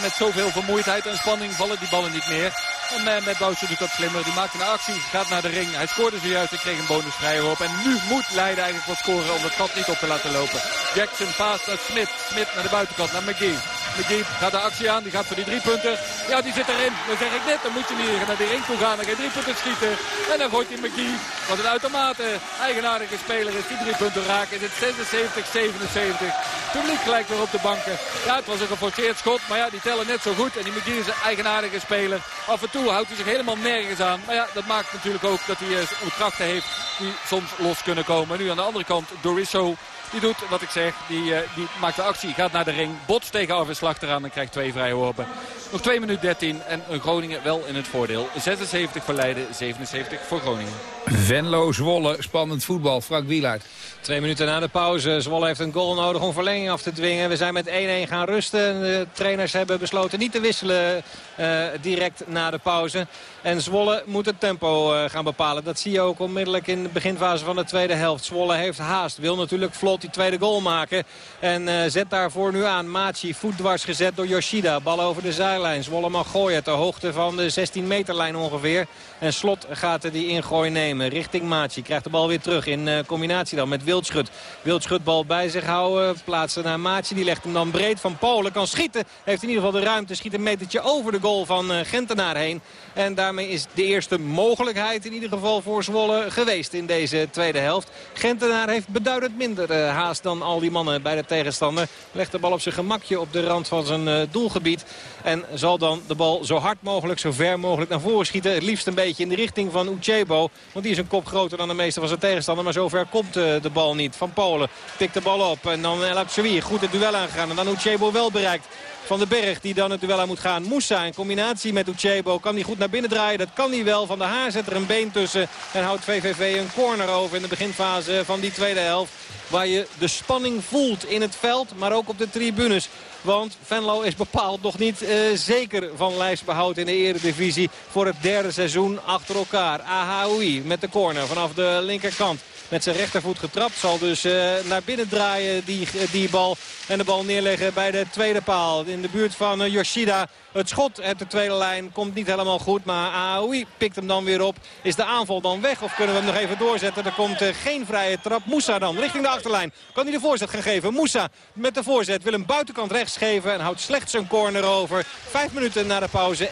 met zoveel vermoeidheid en spanning vallen die ballen niet meer. En uh, met Boucher doet dat slimmer. Die maakt een actie, gaat naar de ring. Hij scoorde zojuist en kreeg een bonus vrije op. En nu moet Leiden eigenlijk wat scoren om het gat niet op te laten lopen. Jackson paast naar Smit. Smit naar de buitenkant, naar McGee. McGee gaat de actie aan, die gaat voor die drie punten. Ja, die zit erin. Dan zeg ik net, dan moet je niet naar de ring toe gaan en geen drie punten schieten. En dan gooit hij McGee, wat een uitermate eigenaardige speler is, die drie punten raken. Is het 76-77. Het publiek lijkt weer op de banken. Ja, het was een geforceerd schot, maar ja, die tellen net zo goed. En die McGee is een eigenaardige speler. Af en toe houdt hij zich helemaal nergens aan. Maar ja, dat maakt natuurlijk ook dat hij krachten heeft die soms los kunnen komen. Nu aan de andere kant Dorisso die doet wat ik zeg. Die, uh, die maakt de actie, gaat naar de ring. Botst tegen Slag eraan en krijgt twee vrije worpen. Nog 2 minuten 13 en Groningen wel in het voordeel. 76 voor Leiden, 77 voor Groningen. Venlo, Zwolle, spannend voetbal. Frank Wielaert. Twee minuten na de pauze. Zwolle heeft een goal nodig om verlenging af te dwingen. We zijn met 1-1 gaan rusten. De trainers hebben besloten niet te wisselen uh, direct na de pauze. En Zwolle moet het tempo uh, gaan bepalen. Dat zie je ook onmiddellijk in de beginfase van de tweede helft. Zwolle heeft haast. Wil natuurlijk vlot die tweede goal maken. En uh, zet daarvoor nu aan. Machi voet dwars gezet door Yoshida. Bal over de zijlijn. Zwolle mag gooien ter hoogte van de 16 meterlijn ongeveer. En Slot gaat er die ingooi nemen richting Machi. Krijgt de bal weer terug in combinatie dan met Wildschut. Wildschut bal bij zich houden. Plaatsen naar Maatje. Die legt hem dan breed van Polen. Kan schieten. Heeft in ieder geval de ruimte. Schiet een metertje over de goal van uh, Gentenaar heen. En daarmee is de eerste mogelijkheid in ieder geval voor Zwolle geweest in deze tweede helft. Gentenaar heeft beduidend minder uh, haast dan al die mannen bij de tegenstander. Legt de bal op zijn gemakje op de rand van zijn doelgebied. En zal dan de bal zo hard mogelijk, zo ver mogelijk naar voren schieten. Het liefst een beetje in de richting van Uchebo. Want die is een kop groter dan de meeste van zijn tegenstander. Maar zover komt de bal niet. Van Polen pikt de bal op. En dan El Abshawi goed het duel aangegaan. En dan Uchebo wel bereikt. Van den Berg die dan het duel aan moet gaan. Moussa in combinatie met Uchebo. Kan hij goed naar binnen draaien? Dat kan hij wel. Van der Haar zet er een been tussen. En houdt VVV een corner over in de beginfase van die tweede helft. Waar je de spanning voelt in het veld, maar ook op de tribunes. Want Venlo is bepaald nog niet uh, zeker van lijfsbehoud in de eredivisie. Voor het derde seizoen achter elkaar. Ahaoui met de corner vanaf de linkerkant met zijn rechtervoet getrapt. Zal dus uh, naar binnen draaien die, die bal. En de bal neerleggen bij de tweede paal. In de buurt van uh, Yoshida. Het schot uit de tweede lijn komt niet helemaal goed. Maar Aoui pikt hem dan weer op. Is de aanval dan weg of kunnen we hem nog even doorzetten? Er komt uh, geen vrije trap. Moussa dan richting de achterlijn. Kan hij de voorzet gaan geven? Moussa met de voorzet wil hem buitenkant rechts geven. En houdt slechts zijn corner over. Vijf minuten na de pauze 1-1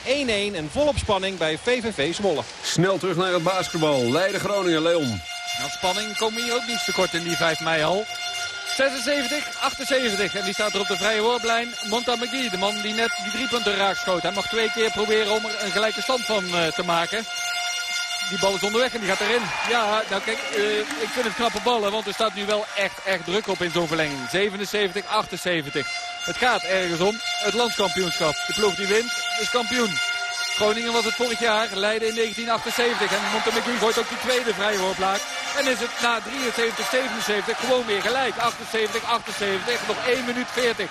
en volop spanning bij VVV Zwolle. Snel terug naar het basketbal. Leiden Groningen, Leon. Nou, spanning komen hier ook niet tekort in die 5 mei al. 76, 78. En die staat er op de vrije worplijn. McGee, de man die net die drie punten raak schoot. Hij mag twee keer proberen om er een gelijke stand van uh, te maken. Die bal is onderweg en die gaat erin. Ja, nou kijk, uh, ik vind het knappe ballen. Want er staat nu wel echt, echt druk op in zo'n verlenging. 77, 78. Het gaat ergens om. Het landskampioenschap. De ploeg die wint is kampioen. Groningen was het vorig jaar, Leiden in 1978. En Montemegui gooit ook die tweede vrije worplaak. En is het na 73, 77 gewoon weer gelijk. 78, 78, nog 1 minuut 40.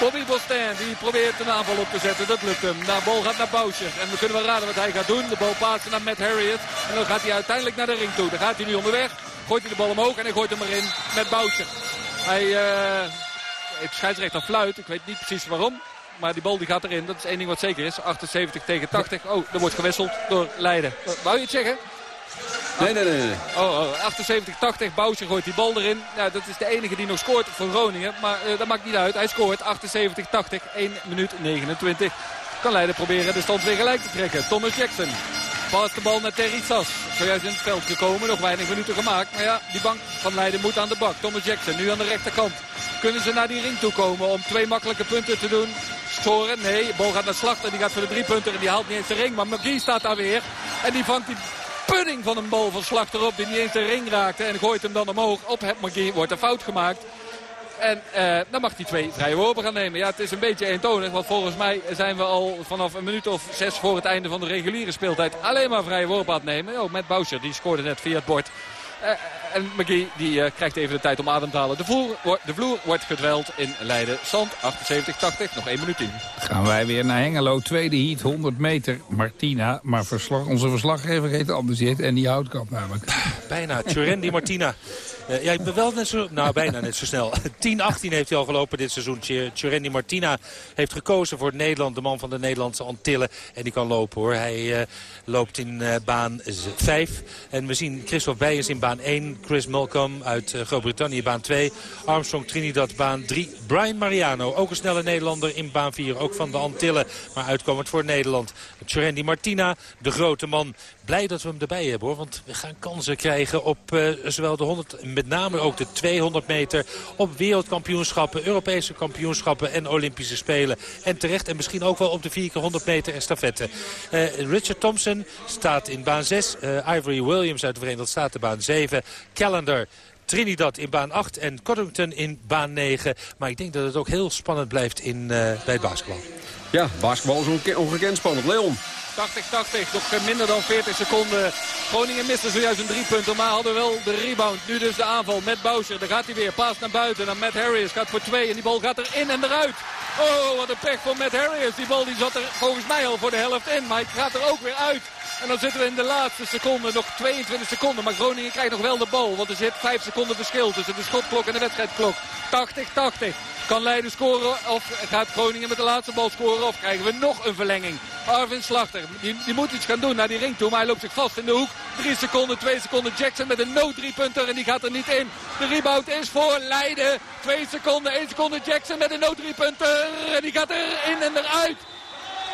Bobby Bostin die probeert een aanval op te zetten. Dat lukt hem. De bal gaat naar Bousje. En we kunnen wel raden wat hij gaat doen. De bal paast naar Matt Harriet. En dan gaat hij uiteindelijk naar de ring toe. Dan gaat hij nu onderweg. Gooit hij de bal omhoog en hij gooit hem erin met Bousje. Hij... Uh, het scheidsrechter fluit. Ik weet niet precies waarom. Maar die bal die gaat erin. Dat is één ding wat zeker is. 78 tegen 80. Oh, er wordt gewisseld door Leiden. Wou je het zeggen? Nee, nee, nee. nee. Oh, oh 78, 80. Bousje gooit die bal erin. Nou, dat is de enige die nog scoort voor Groningen. Maar uh, dat maakt niet uit. Hij scoort 78, 80. 1 minuut 29. Kan Leiden proberen de stand weer gelijk te trekken. Thomas Jackson. Pas de bal naar Terry Sas. Zojuist in het veld gekomen. Nog weinig minuten gemaakt. Maar ja, die bank van Leiden moet aan de bak. Thomas Jackson nu aan de rechterkant. Kunnen ze naar die ring toe komen om twee makkelijke punten te doen? Nee, bal gaat naar Slachter. Die gaat voor de drie punten en die haalt niet eens de ring. Maar McGee staat daar weer. En die vangt die pudding van een bal van Slachter op. Die niet eens de ring raakte. En gooit hem dan omhoog. Op het McGee wordt er fout gemaakt. En eh, dan mag hij twee vrije worpen gaan nemen. Ja, het is een beetje eentonig. Want volgens mij zijn we al vanaf een minuut of zes voor het einde van de reguliere speeltijd alleen maar vrije worpen aan het nemen. Oh, met Boucher, die scoorde net via het bord. Uh, en McGee die, uh, krijgt even de tijd om adem te halen. De vloer, de vloer wordt gedweld in Leiden. Zand 78-80, nog 1 minuut 10. Gaan wij weer naar Hengelo. Tweede heat, 100 meter. Martina, maar verslag, onze verslaggever heet anders. Die heet Andy Houtkamp namelijk. Bijna, Tjurendi Martina. Uh, ja, ik ben wel net zo... Nou, bijna net zo snel. 10-18 heeft hij al gelopen dit seizoen. Tjurendi Martina heeft gekozen voor Nederland. De man van de Nederlandse Antillen. En die kan lopen hoor. Hij uh, loopt in uh, baan 5. En we zien Christophe Bijers in baan 1. Chris Malcolm uit Groot-Brittannië baan 2. Armstrong Trinidad baan 3. Brian Mariano, ook een snelle Nederlander in baan 4. Ook van de Antillen, maar uitkomend voor Nederland. Tjurendi Martina, de grote man. Blij dat we hem erbij hebben hoor. Want we gaan kansen krijgen op zowel de 100 met name ook de 200 meter op wereldkampioenschappen, Europese kampioenschappen en Olympische Spelen. En terecht en misschien ook wel op de 400 meter estafette. Uh, Richard Thompson staat in baan 6. Uh, Ivory Williams uit de Verenigde Staten baan 7. Calendar Trinidad in baan 8 en Codrington in baan 9. Maar ik denk dat het ook heel spannend blijft in, bij het basketbal. Ja, basketbal is ongekend spannend. Leon. 80-80, nog minder dan 40 seconden. Groningen miste zojuist een driepunter, maar hadden wel de rebound. Nu dus de aanval met Boucher. Daar gaat hij weer. Paas naar buiten. Dan Matt Harris gaat voor twee. En die bal gaat erin en eruit. Oh, wat een pech voor Matt Harris. Die bal die zat er volgens mij al voor de helft in. Maar hij gaat er ook weer uit. En dan zitten we in de laatste seconde, nog 22 seconden. Maar Groningen krijgt nog wel de bal. Want er zit 5 seconden verschil tussen de schotklok en de wedstrijdklok. 80-80. Kan Leiden scoren of gaat Groningen met de laatste bal scoren? Of krijgen we nog een verlenging? Arvin Slachter, die, die moet iets gaan doen naar die ring toe. Maar hij loopt zich vast in de hoek. 3 seconden, 2 seconden. Jackson met een no punter en die gaat er niet in. De rebound is voor Leiden. 2 seconden, 1 seconde. Jackson met een no punter en die gaat er in en eruit.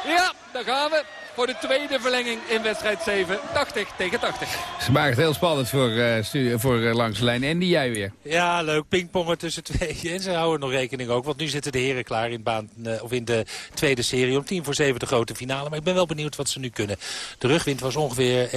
Ja, daar gaan we voor de tweede verlenging in wedstrijd 7. 80 tegen 80. Ze maakt het heel spannend voor, uh, voor uh, langs de lijn. En die jij weer. Ja, leuk. Pingpongen tussen twee. En ze houden nog rekening ook. Want nu zitten de heren klaar in, baan, uh, of in de tweede serie. Om 10 voor 7 de grote finale. Maar ik ben wel benieuwd wat ze nu kunnen. De rugwind was ongeveer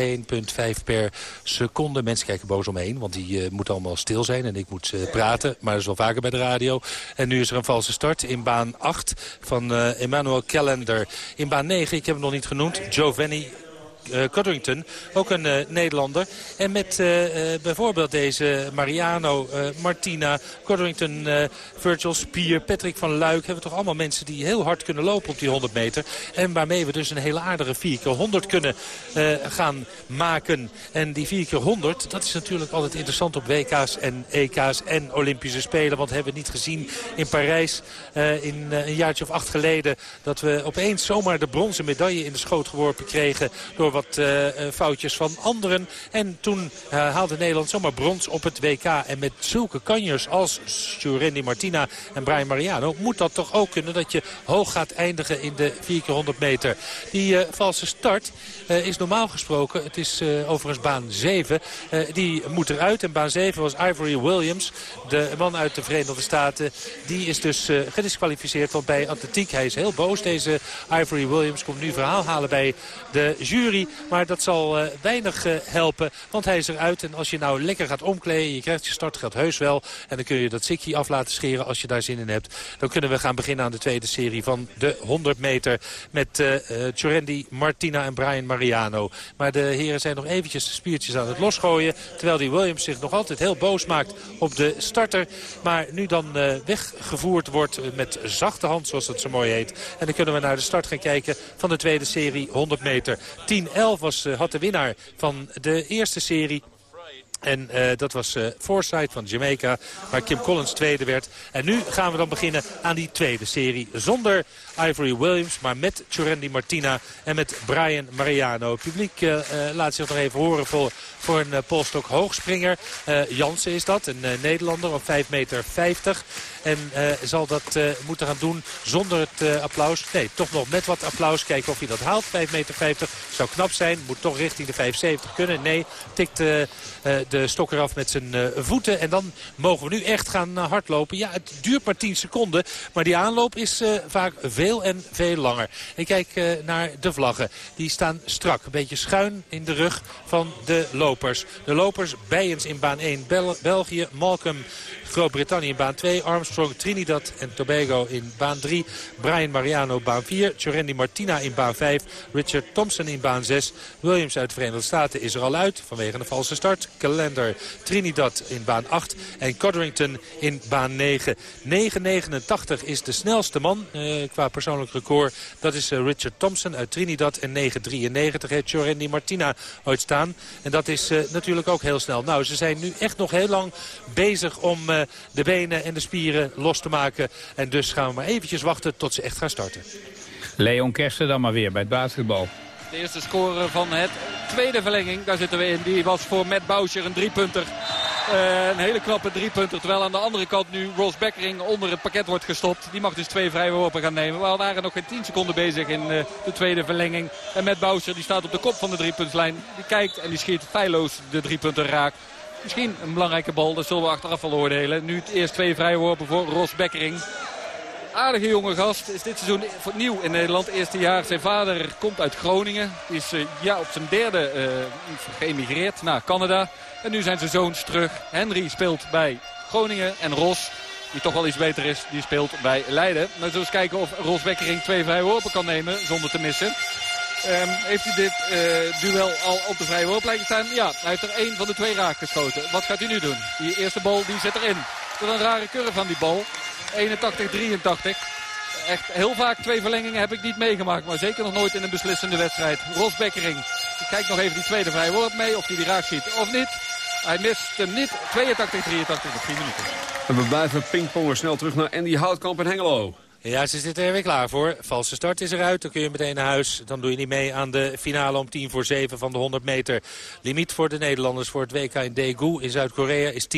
1,5 per seconde. Mensen kijken boos omheen. Want die moeten allemaal stil zijn. En ik moet praten. Maar dat is wel vaker bij de radio. En nu is er een valse start in baan 8 van Emmanuel Callender. In baan 9, ik heb hem nog niet genoemd. genoemd. Giovanni uh, Codrington, ook een uh, Nederlander. En met uh, bijvoorbeeld deze Mariano, Martina, Codrington, Virgil Spier, Patrick van Luik... hebben we toch allemaal mensen die heel hard kunnen lopen op die 100 meter. En waarmee we dus een hele aardige 4 keer 100 kunnen gaan maken. En die 4 keer 100, dat is natuurlijk altijd interessant op WK's en EK's en Olympische Spelen. Want hebben we niet gezien in Parijs in een jaartje of acht geleden... dat we opeens zomaar de bronzen medaille in de schoot geworpen kregen... door wat uh, foutjes van anderen. En toen uh, haalde Nederland zomaar brons op het WK. En met zulke kanjers als Surendi Martina en Brian Mariano... moet dat toch ook kunnen dat je hoog gaat eindigen in de 4 keer 100 meter. Die valse start is normaal gesproken, het is overigens baan 7... die moet eruit. En baan 7 was Ivory Williams, de man uit de Verenigde Staten. Die is dus gedisqualificeerd, want bij atletiek, hij is heel boos. Deze Ivory Williams komt nu verhaal halen bij de jury. Maar dat zal uh, weinig uh, helpen, want hij is eruit. En als je nou lekker gaat omkleden, je krijgt je startgeld heus wel. En dan kun je dat sikje af laten scheren als je daar zin in hebt. Dan kunnen we gaan beginnen aan de tweede serie van de 100 meter. Met uh, Chorendi, Martina en Brian Mariano. Maar de heren zijn nog eventjes de spiertjes aan het losgooien. Terwijl die Williams zich nog altijd heel boos maakt op de starter. Maar nu dan weggevoerd wordt met zachte hand, zoals dat zo mooi heet. En dan kunnen we naar de start gaan kijken van de tweede serie 100 meter. 10 11 was, eh, had de winnaar van de eerste serie. En uh, dat was uh, Forsyth van Jamaica, waar Kim Collins tweede werd. En nu gaan we dan beginnen aan die tweede serie. Zonder Ivory Williams, maar met Chorendi Martina en met Brian Mariano. Het publiek laat zich nog even horen voor, voor een polstok hoogspringer. Jansen is dat, een Nederlander op 5 meter 50. En uh, zal dat uh, moeten gaan doen zonder het uh, applaus. Nee, toch nog met wat applaus. Kijken of hij dat haalt. 5,50 meter zou knap zijn. Moet toch richting de 5,70 kunnen. Nee, tikt de stok eraf met zijn voeten. En dan mogen we nu echt gaan hardlopen. Ja, het duurt maar 10 seconden. Maar die aanloop is vaak veel en veel langer. Ik kijk naar de vlaggen. Die staan strak. Een beetje schuin in de rug van de lopers. De lopers Bijens in baan 1. Bel België, Malcolm Groot-Brittannië in baan 2. Armstrong, Trinidad en Tobago in baan 3. Brian Mariano baan 4. Chorendi Martina in baan 5. Richard Thompson in baan 6. Williams uit de Verenigde Staten is er al uit vanwege een valse start. Calendar Trinidad in baan 8. En Codrington in baan 9. 9.89 is de snelste man eh, qua persoonlijk record. Dat is uh, Richard Thompson uit Trinidad. En 9.93 heeft Chorendi Martina ooit staan. En dat is uh, natuurlijk ook heel snel. Nou, ze zijn nu echt nog heel lang bezig om uh, de benen en de spieren los te maken. En dus gaan we maar eventjes wachten tot ze echt gaan starten. Leon Kersten dan maar weer bij het basketbal. De eerste score van het tweede verlenging, daar zitten we in. Die was voor Matt Boucher een driepunter. Uh, een hele knappe driepunter. Terwijl aan de andere kant nu Ross Beckering onder het pakket wordt gestopt. Die mag dus twee vrije worpen gaan nemen. We waren nog geen 10 seconden bezig in uh, de tweede verlenging. En Matt Boucher die staat op de kop van de driepuntslijn. Die kijkt en die schiet feilloos de driepunter raak. Misschien een belangrijke bal, dat zullen we achteraf wel oordelen. Nu het eerst twee vrije worpen voor Ros Bekkering. Aardige jonge gast. Is dit seizoen nieuw in Nederland. Eerste jaar. Zijn vader komt uit Groningen. Is uh, ja, op zijn derde uh, geëmigreerd naar Canada. En nu zijn zijn zoons terug. Henry speelt bij Groningen. En Ros, die toch wel iets beter is, die speelt bij Leiden. Nou, zullen we eens kijken of Ros Bekkering twee vrije worpen kan nemen zonder te missen. Um, heeft hij dit uh, duel al op de vrije worplijn staan? Ja, hij heeft er één van de twee raak geschoten. Wat gaat hij nu doen? Die eerste bal die zit erin. Dat is een rare curve van die bal. 81, 83. Echt heel vaak twee verlengingen heb ik niet meegemaakt. Maar zeker nog nooit in een beslissende wedstrijd. Ros Bekkering. Ik kijk nog even die tweede vrije worp mee. Of hij die raak ziet of niet. Hij mist hem niet. 82, 83 nog 10 minuten. En we blijven pingpongen snel terug naar Andy Houtkamp in Hengelo. Ja, ze zitten er weer klaar voor. Valse start is eruit, dan kun je meteen naar huis. Dan doe je niet mee aan de finale om 10 voor 7 van de 100 meter. Limiet voor de Nederlanders voor het WK in Daegu in Zuid-Korea is 10.21.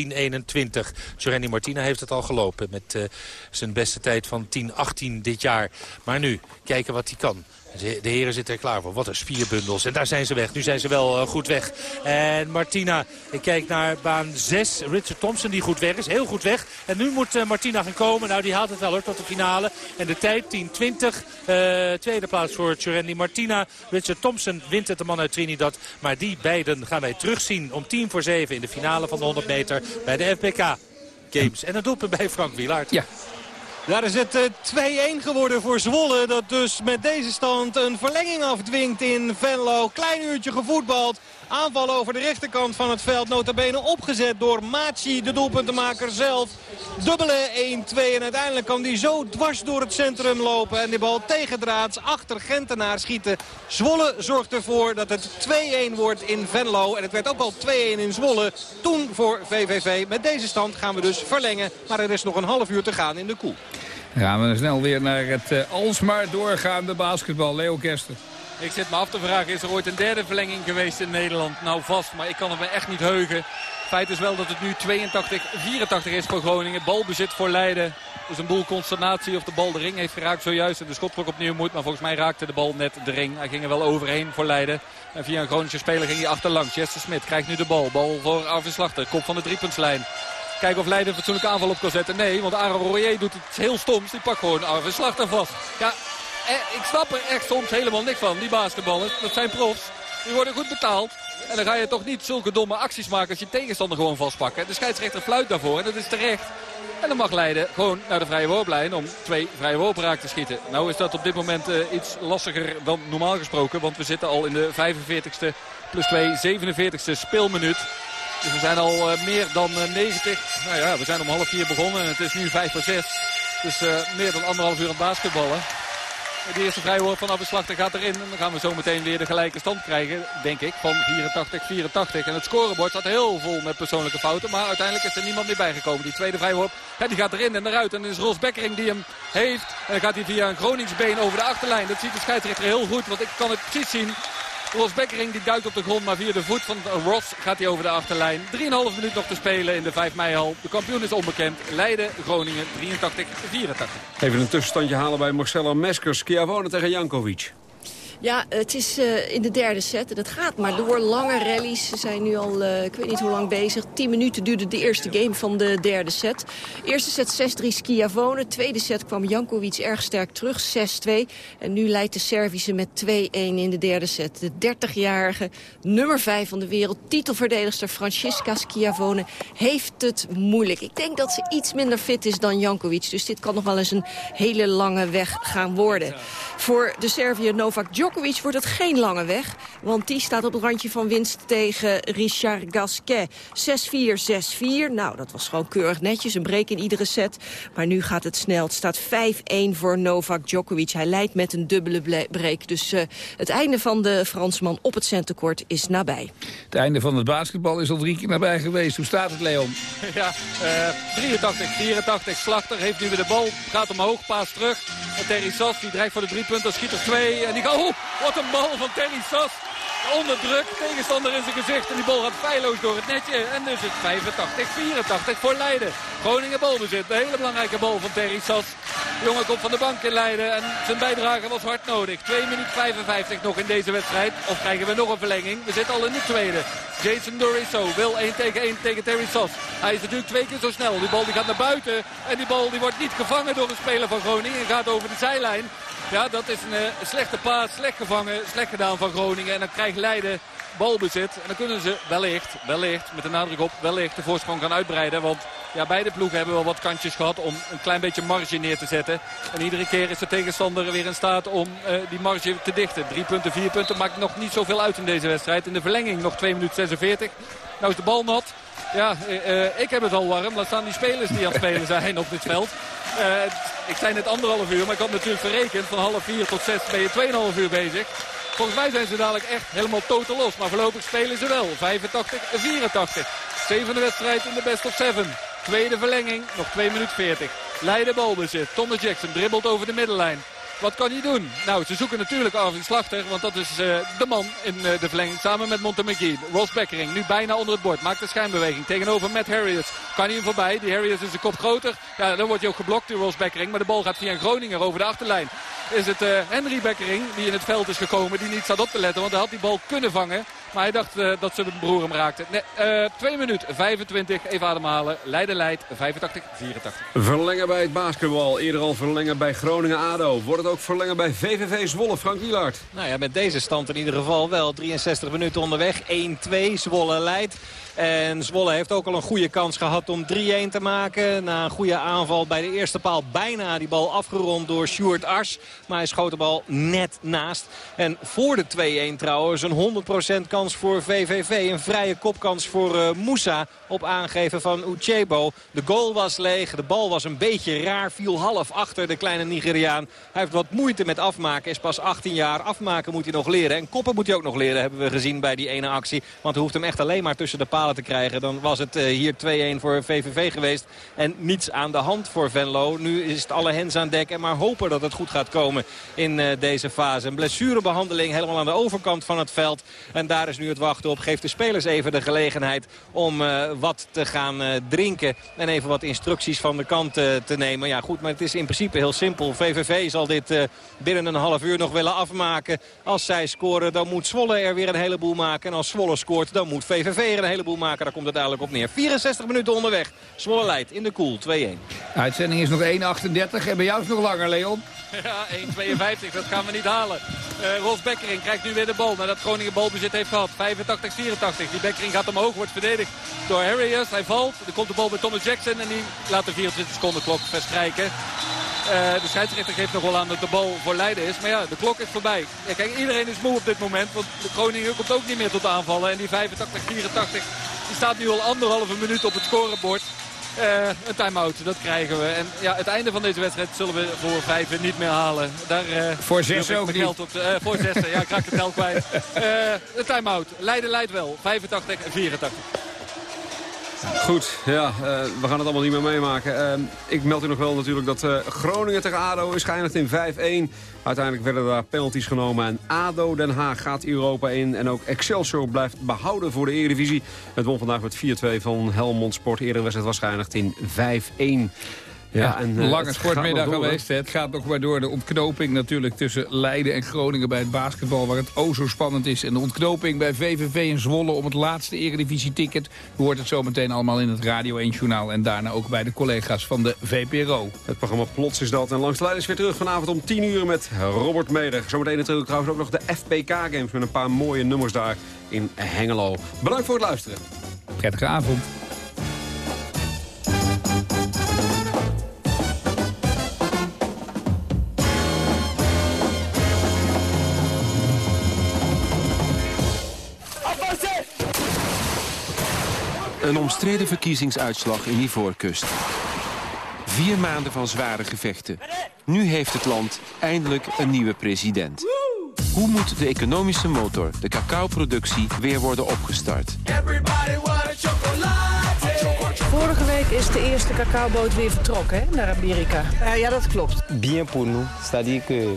Giovanni Martina heeft het al gelopen met uh, zijn beste tijd van 10.18 dit jaar. Maar nu, kijken wat hij kan. De heren zitten er klaar voor. Wat een spierbundels. En daar zijn ze weg. Nu zijn ze wel uh, goed weg. En Martina, ik kijk naar baan 6. Richard Thompson die goed weg is. Heel goed weg. En nu moet uh, Martina gaan komen. Nou, die haalt het wel hoor tot de finale. En de tijd 10-20. Uh, tweede plaats voor Tjurendi Martina. Richard Thompson wint het de man uit Trinidad. Maar die beiden gaan wij terugzien om 10 voor 7 in de finale van de 100 meter bij de FBK Games. En dat doelpunt bij Frank Wielaert. Ja. Daar is het 2-1 geworden voor Zwolle. Dat dus met deze stand een verlenging afdwingt in Venlo. Klein uurtje gevoetbald. Aanval over de rechterkant van het veld. Notabene opgezet door Machi, de doelpuntenmaker zelf. Dubbele 1-2 en uiteindelijk kan die zo dwars door het centrum lopen. En die bal tegendraads achter Gentenaar schieten. Zwolle zorgt ervoor dat het 2-1 wordt in Venlo. En het werd ook al 2-1 in Zwolle. Toen voor VVV. Met deze stand gaan we dus verlengen. Maar er is nog een half uur te gaan in de koel. Gaan we snel weer naar het uh, alsmaar doorgaande basketbal. Leo Kersten. Ik zit me af te vragen, is er ooit een derde verlenging geweest in Nederland? Nou vast, maar ik kan het me echt niet heugen. Feit is wel dat het nu 82-84 is voor Groningen. Balbezit voor Leiden. Dus een boel consternatie of de bal de ring heeft geraakt zojuist. En de schotklok opnieuw moet. Maar volgens mij raakte de bal net de ring. Hij ging er wel overheen voor Leiden. En via een Groningse speler ging hij achterlangs. Jesse Smit krijgt nu de bal. Bal voor Arvin Slachter. Kop van de driepuntslijn. Kijken of Leiden een fatsoenlijke aanval op kan zetten. Nee, want Aaron Royer doet het heel stoms. Die pakt gewoon Arvin Slachter vast. Ja, ik snap er echt soms helemaal niks van. Die basketballers, dat zijn profs. Die worden goed betaald. En dan ga je toch niet zulke domme acties maken als je tegenstander gewoon vastpakken. De scheidsrechter fluit daarvoor en dat is terecht. En dan mag Leiden gewoon naar de vrije worplijn om twee vrije worpen raak te schieten. Nou is dat op dit moment uh, iets lastiger dan normaal gesproken. Want we zitten al in de 45ste plus 2 47ste speelminuut. Dus we zijn al uh, meer dan uh, 90. Nou ja, we zijn om half vier begonnen en het is nu 5 voor 6. Dus meer dan anderhalf uur aan basketballen. De eerste vrijworp van Abbeslachter gaat erin. En dan gaan we zo meteen weer de gelijke stand krijgen, denk ik, van 84-84. En het scorebord staat heel vol met persoonlijke fouten. Maar uiteindelijk is er niemand meer bijgekomen. Die tweede vrijworp, ja, die gaat erin en eruit. En dan is Ros Bekkering die hem heeft. En dan gaat hij via een Groningsbeen over de achterlijn. Dat ziet de scheidsrechter heel goed, want ik kan het precies zien. Ros Bekkering die duikt op de grond, maar via de voet van Ross gaat hij over de achterlijn. 3,5 minuut nog te spelen in de 5 mei-hal. De kampioen is onbekend. Leiden, Groningen, 83-84. Even een tussenstandje halen bij Marcelo Meskers. Schiavone tegen Jankovic. Ja, het is uh, in de derde set. Dat gaat maar door lange rallies. Ze zijn nu al, uh, ik weet niet hoe lang bezig. 10 minuten duurde de eerste game van de derde set. Eerste set 6-3 Schiavone. Tweede set kwam Jankovic erg sterk terug, 6-2. En nu leidt de Servische met 2-1 in de derde set. De 30-jarige nummer 5 van de wereld, titelverdedigster Francisca Schiavone, heeft het moeilijk. Ik denk dat ze iets minder fit is dan Jankovic. Dus dit kan nog wel eens een hele lange weg gaan worden. Voor de Serviër Novak Djokovic Djokovic wordt het geen lange weg. Want die staat op het randje van winst tegen Richard Gasquet. 6-4, 6-4. Nou, dat was gewoon keurig netjes. Een break in iedere set. Maar nu gaat het snel. Het staat 5-1 voor Novak Djokovic. Hij leidt met een dubbele break. Dus uh, het einde van de Fransman op het centenkort is nabij. Het einde van het basketbal is al drie keer nabij geweest. Hoe staat het, Leon? Ja, uh, 83, 84. Slachter heeft nu weer de bal. Gaat omhoog, paas terug. En Terry Sas, die dreigt voor de drie punten. Schiet er twee. En die gaat... Oh, wat een bal van Terry Sas. Onder druk, tegenstander in zijn gezicht. En die bal gaat feilloos door het netje. En dus het 85-84 voor Leiden. Groningen balbezit. Een hele belangrijke bal van Terry Sas. De jongen komt van de bank in Leiden en zijn bijdrage was hard nodig. 2 minuten 55 nog in deze wedstrijd. Of krijgen we nog een verlenging? We zitten al in de tweede. Jason Doriso wil 1 tegen 1 tegen Terry Sos. Hij is natuurlijk twee keer zo snel. Die bal die gaat naar buiten. En die bal die wordt niet gevangen door een speler van Groningen. En gaat over de zijlijn. Ja, dat is een, uh, slechte paas. Slecht gevangen. Slecht gedaan van Groningen. En dan krijgt Leiden balbezit. En dan kunnen ze wellicht, wellicht, met de nadruk op, wellicht de voorsprong gaan uitbreiden. Want ja, beide ploegen hebben wel wat kantjes gehad om een klein beetje marge neer te zetten. En iedere keer is de tegenstander weer in staat om uh, die marge te dichten. Drie punten, vier punten maakt nog niet zoveel uit in deze wedstrijd. In de verlenging nog 2 minuten 46. Nou is de bal nat. Ja, uh, ik heb het al warm. Laat staan die spelers die aan het spelen zijn op dit veld. Uh, ik zei net anderhalf uur, maar ik had natuurlijk verrekend. Van half vier tot zes ben je 2,5 uur bezig. Volgens mij zijn ze dadelijk echt helemaal totaal los. Maar voorlopig spelen ze wel. 85, 84. Zevende wedstrijd in de best of seven. Tweede verlenging, nog 2 minuten 40. Leiden balbezit. Thomas Jackson dribbelt over de middenlijn. Wat kan hij doen? Nou, ze zoeken natuurlijk Arvin Slachter. Want dat is uh, de man in uh, de verlenging. Samen met Montemcgee. Ross Beckering nu bijna onder het bord. Maakt een schijnbeweging tegenover Matt Harriers. Kan hij hem voorbij? Die Harriers is een kop groter. Ja, dan wordt hij ook geblokt, die Ross Beckering. Maar de bal gaat via een Groninger over de achterlijn. Is het uh, Henry Beckering die in het veld is gekomen. Die niet staat op te letten. Want hij had die bal kunnen vangen. Maar hij dacht uh, dat zijn broer hem raakte. Nee, uh, 2 minuten 25. Even ademhalen. Leiden leidt 85, 84. Verlengen bij het basketbal. Eerder al verlengen bij Groningen-ADO. Wordt het ook verlengen bij VVV Zwolle. Frank Wielaert. Nou ja, met deze stand in ieder geval wel. 63 minuten onderweg. 1-2. Zwolle leidt. En Zwolle heeft ook al een goede kans gehad om 3-1 te maken. Na een goede aanval bij de eerste paal bijna die bal afgerond door Sjoerd Ars. Maar hij schoot de bal net naast. En voor de 2-1 trouwens een 100% kans voor VVV. Een vrije kopkans voor uh, Moussa op aangeven van Uchebo. De goal was leeg, de bal was een beetje raar. Viel half achter de kleine Nigeriaan. Hij heeft wat moeite met afmaken, is pas 18 jaar. Afmaken moet hij nog leren. En koppen moet hij ook nog leren, hebben we gezien bij die ene actie. Want hij hoeft hem echt alleen maar tussen de te krijgen. Dan was het uh, hier 2-1 voor VVV geweest. En niets aan de hand voor Venlo. Nu is het alle hens aan dek en maar hopen dat het goed gaat komen in uh, deze fase. Een blessurebehandeling helemaal aan de overkant van het veld. En daar is nu het wachten op. Geeft de spelers even de gelegenheid om uh, wat te gaan drinken. En even wat instructies van de kant te nemen. Ja goed, maar het is in principe heel simpel. VVV zal dit binnen een half uur nog willen afmaken. Als zij scoren, dan moet Zwolle er weer een heleboel maken. En als Zwolle scoort, dan moet VVV er een heleboel maken. Daar komt het duidelijk op neer. 64 minuten onderweg. Zwolle leidt in de koel 2-1. Uitzending is nog 1.38 en bij jou is het nog langer, Leon. Ja, 1,52. Dat gaan we niet halen. Uh, Rolf Bekkering krijgt nu weer de bal. Nadat Groningen balbezit heeft gehad. 85, 84. Die Bekkering gaat omhoog. Wordt verdedigd door Harriers. Hij valt. Er komt de bal bij Thomas Jackson. En die laat de 24 seconden klok verstrijken. Uh, de scheidsrechter geeft nog wel aan dat de bal voor Leiden is. Maar ja, de klok is voorbij. Ja, kijk, iedereen is moe op dit moment. Want de Groningen komt ook niet meer tot aanvallen. En die 85, 84 die staat nu al anderhalve minuut op het scorebord. Uh, een time-out, dat krijgen we. En ja, het einde van deze wedstrijd zullen we voor vijf niet meer halen. Daar, uh, voor zes ook niet. Geld op de, uh, voor zes, ja, ik raak de tel kwijt. een time-out. Leiden leidt wel. 85 en 84. Goed, ja, uh, we gaan het allemaal niet meer meemaken. Uh, ik meld u nog wel natuurlijk dat uh, Groningen tegen ADO is geëindigd in 5-1. Uiteindelijk werden daar penalties genomen en ADO Den Haag gaat Europa in. En ook Excelsior blijft behouden voor de Eredivisie. Het won vandaag met 4-2 van Helmond Sport. Eerder wedstrijd was geëindigd in 5-1. Ja, en, uh, lange sportmiddag geweest. Het gaat nog maar door de ontknoping natuurlijk tussen Leiden en Groningen bij het basketbal... waar het o zo spannend is. En de ontknoping bij VVV en Zwolle om het laatste eredivisie-ticket. U hoort het zo meteen allemaal in het Radio 1-journaal... en daarna ook bij de collega's van de VPRO. Het programma Plots is dat. En langs de lijn is weer terug vanavond om 10 uur met Robert Meder. Zometeen natuurlijk trouwens ook nog de FPK-games... met een paar mooie nummers daar in Hengelo. Bedankt voor het luisteren. Prettige avond. Een omstreden verkiezingsuitslag in Ivoorkust. Vier maanden van zware gevechten. Nu heeft het land eindelijk een nieuwe president. Hoe moet de economische motor, de cacaoproductie, weer worden opgestart? Vorige week is de eerste cacaoboot weer vertrokken hè, naar Amerika. Uh, ja, dat klopt. Bien pour nous. C'est-à-dire que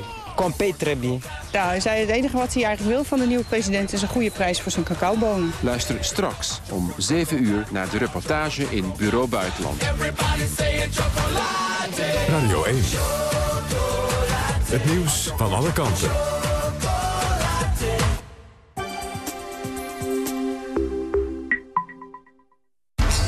Bien. Ja, hij zei het enige wat hij eigenlijk wil van de nieuwe president is een goede prijs voor zijn cacaobonen. Luister straks om 7 uur naar de reportage in Bureau Buitenland. Radio 1. Het nieuws van alle kanten.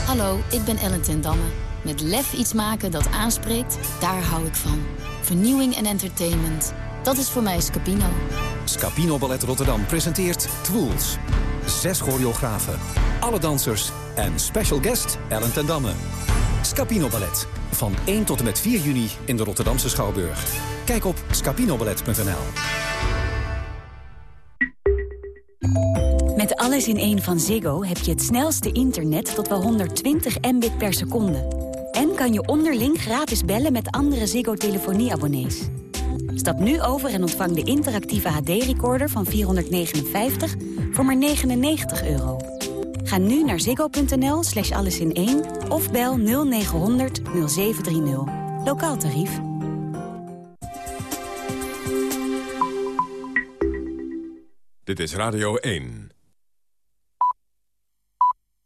Hallo, ik ben Ellen ten Damme. Met lef iets maken dat aanspreekt, daar hou ik van. Vernieuwing en entertainment. Dat is voor mij Scapino. Scapino Ballet Rotterdam presenteert Twools. Zes choreografen, alle dansers en special guest Ellen ten Damme. Scapino Ballet. Van 1 tot en met 4 juni in de Rotterdamse Schouwburg. Kijk op scapinoballet.nl. Met alles in één van Ziggo heb je het snelste internet tot wel 120 mbit per seconde. En kan je onderling gratis bellen met andere Ziggo-telefonieabonnees. Stap nu over en ontvang de interactieve HD-recorder van 459 voor maar 99 euro. Ga nu naar ziggo.nl slash alles in één of bel 0900 0730. Lokaal tarief. Dit is Radio 1.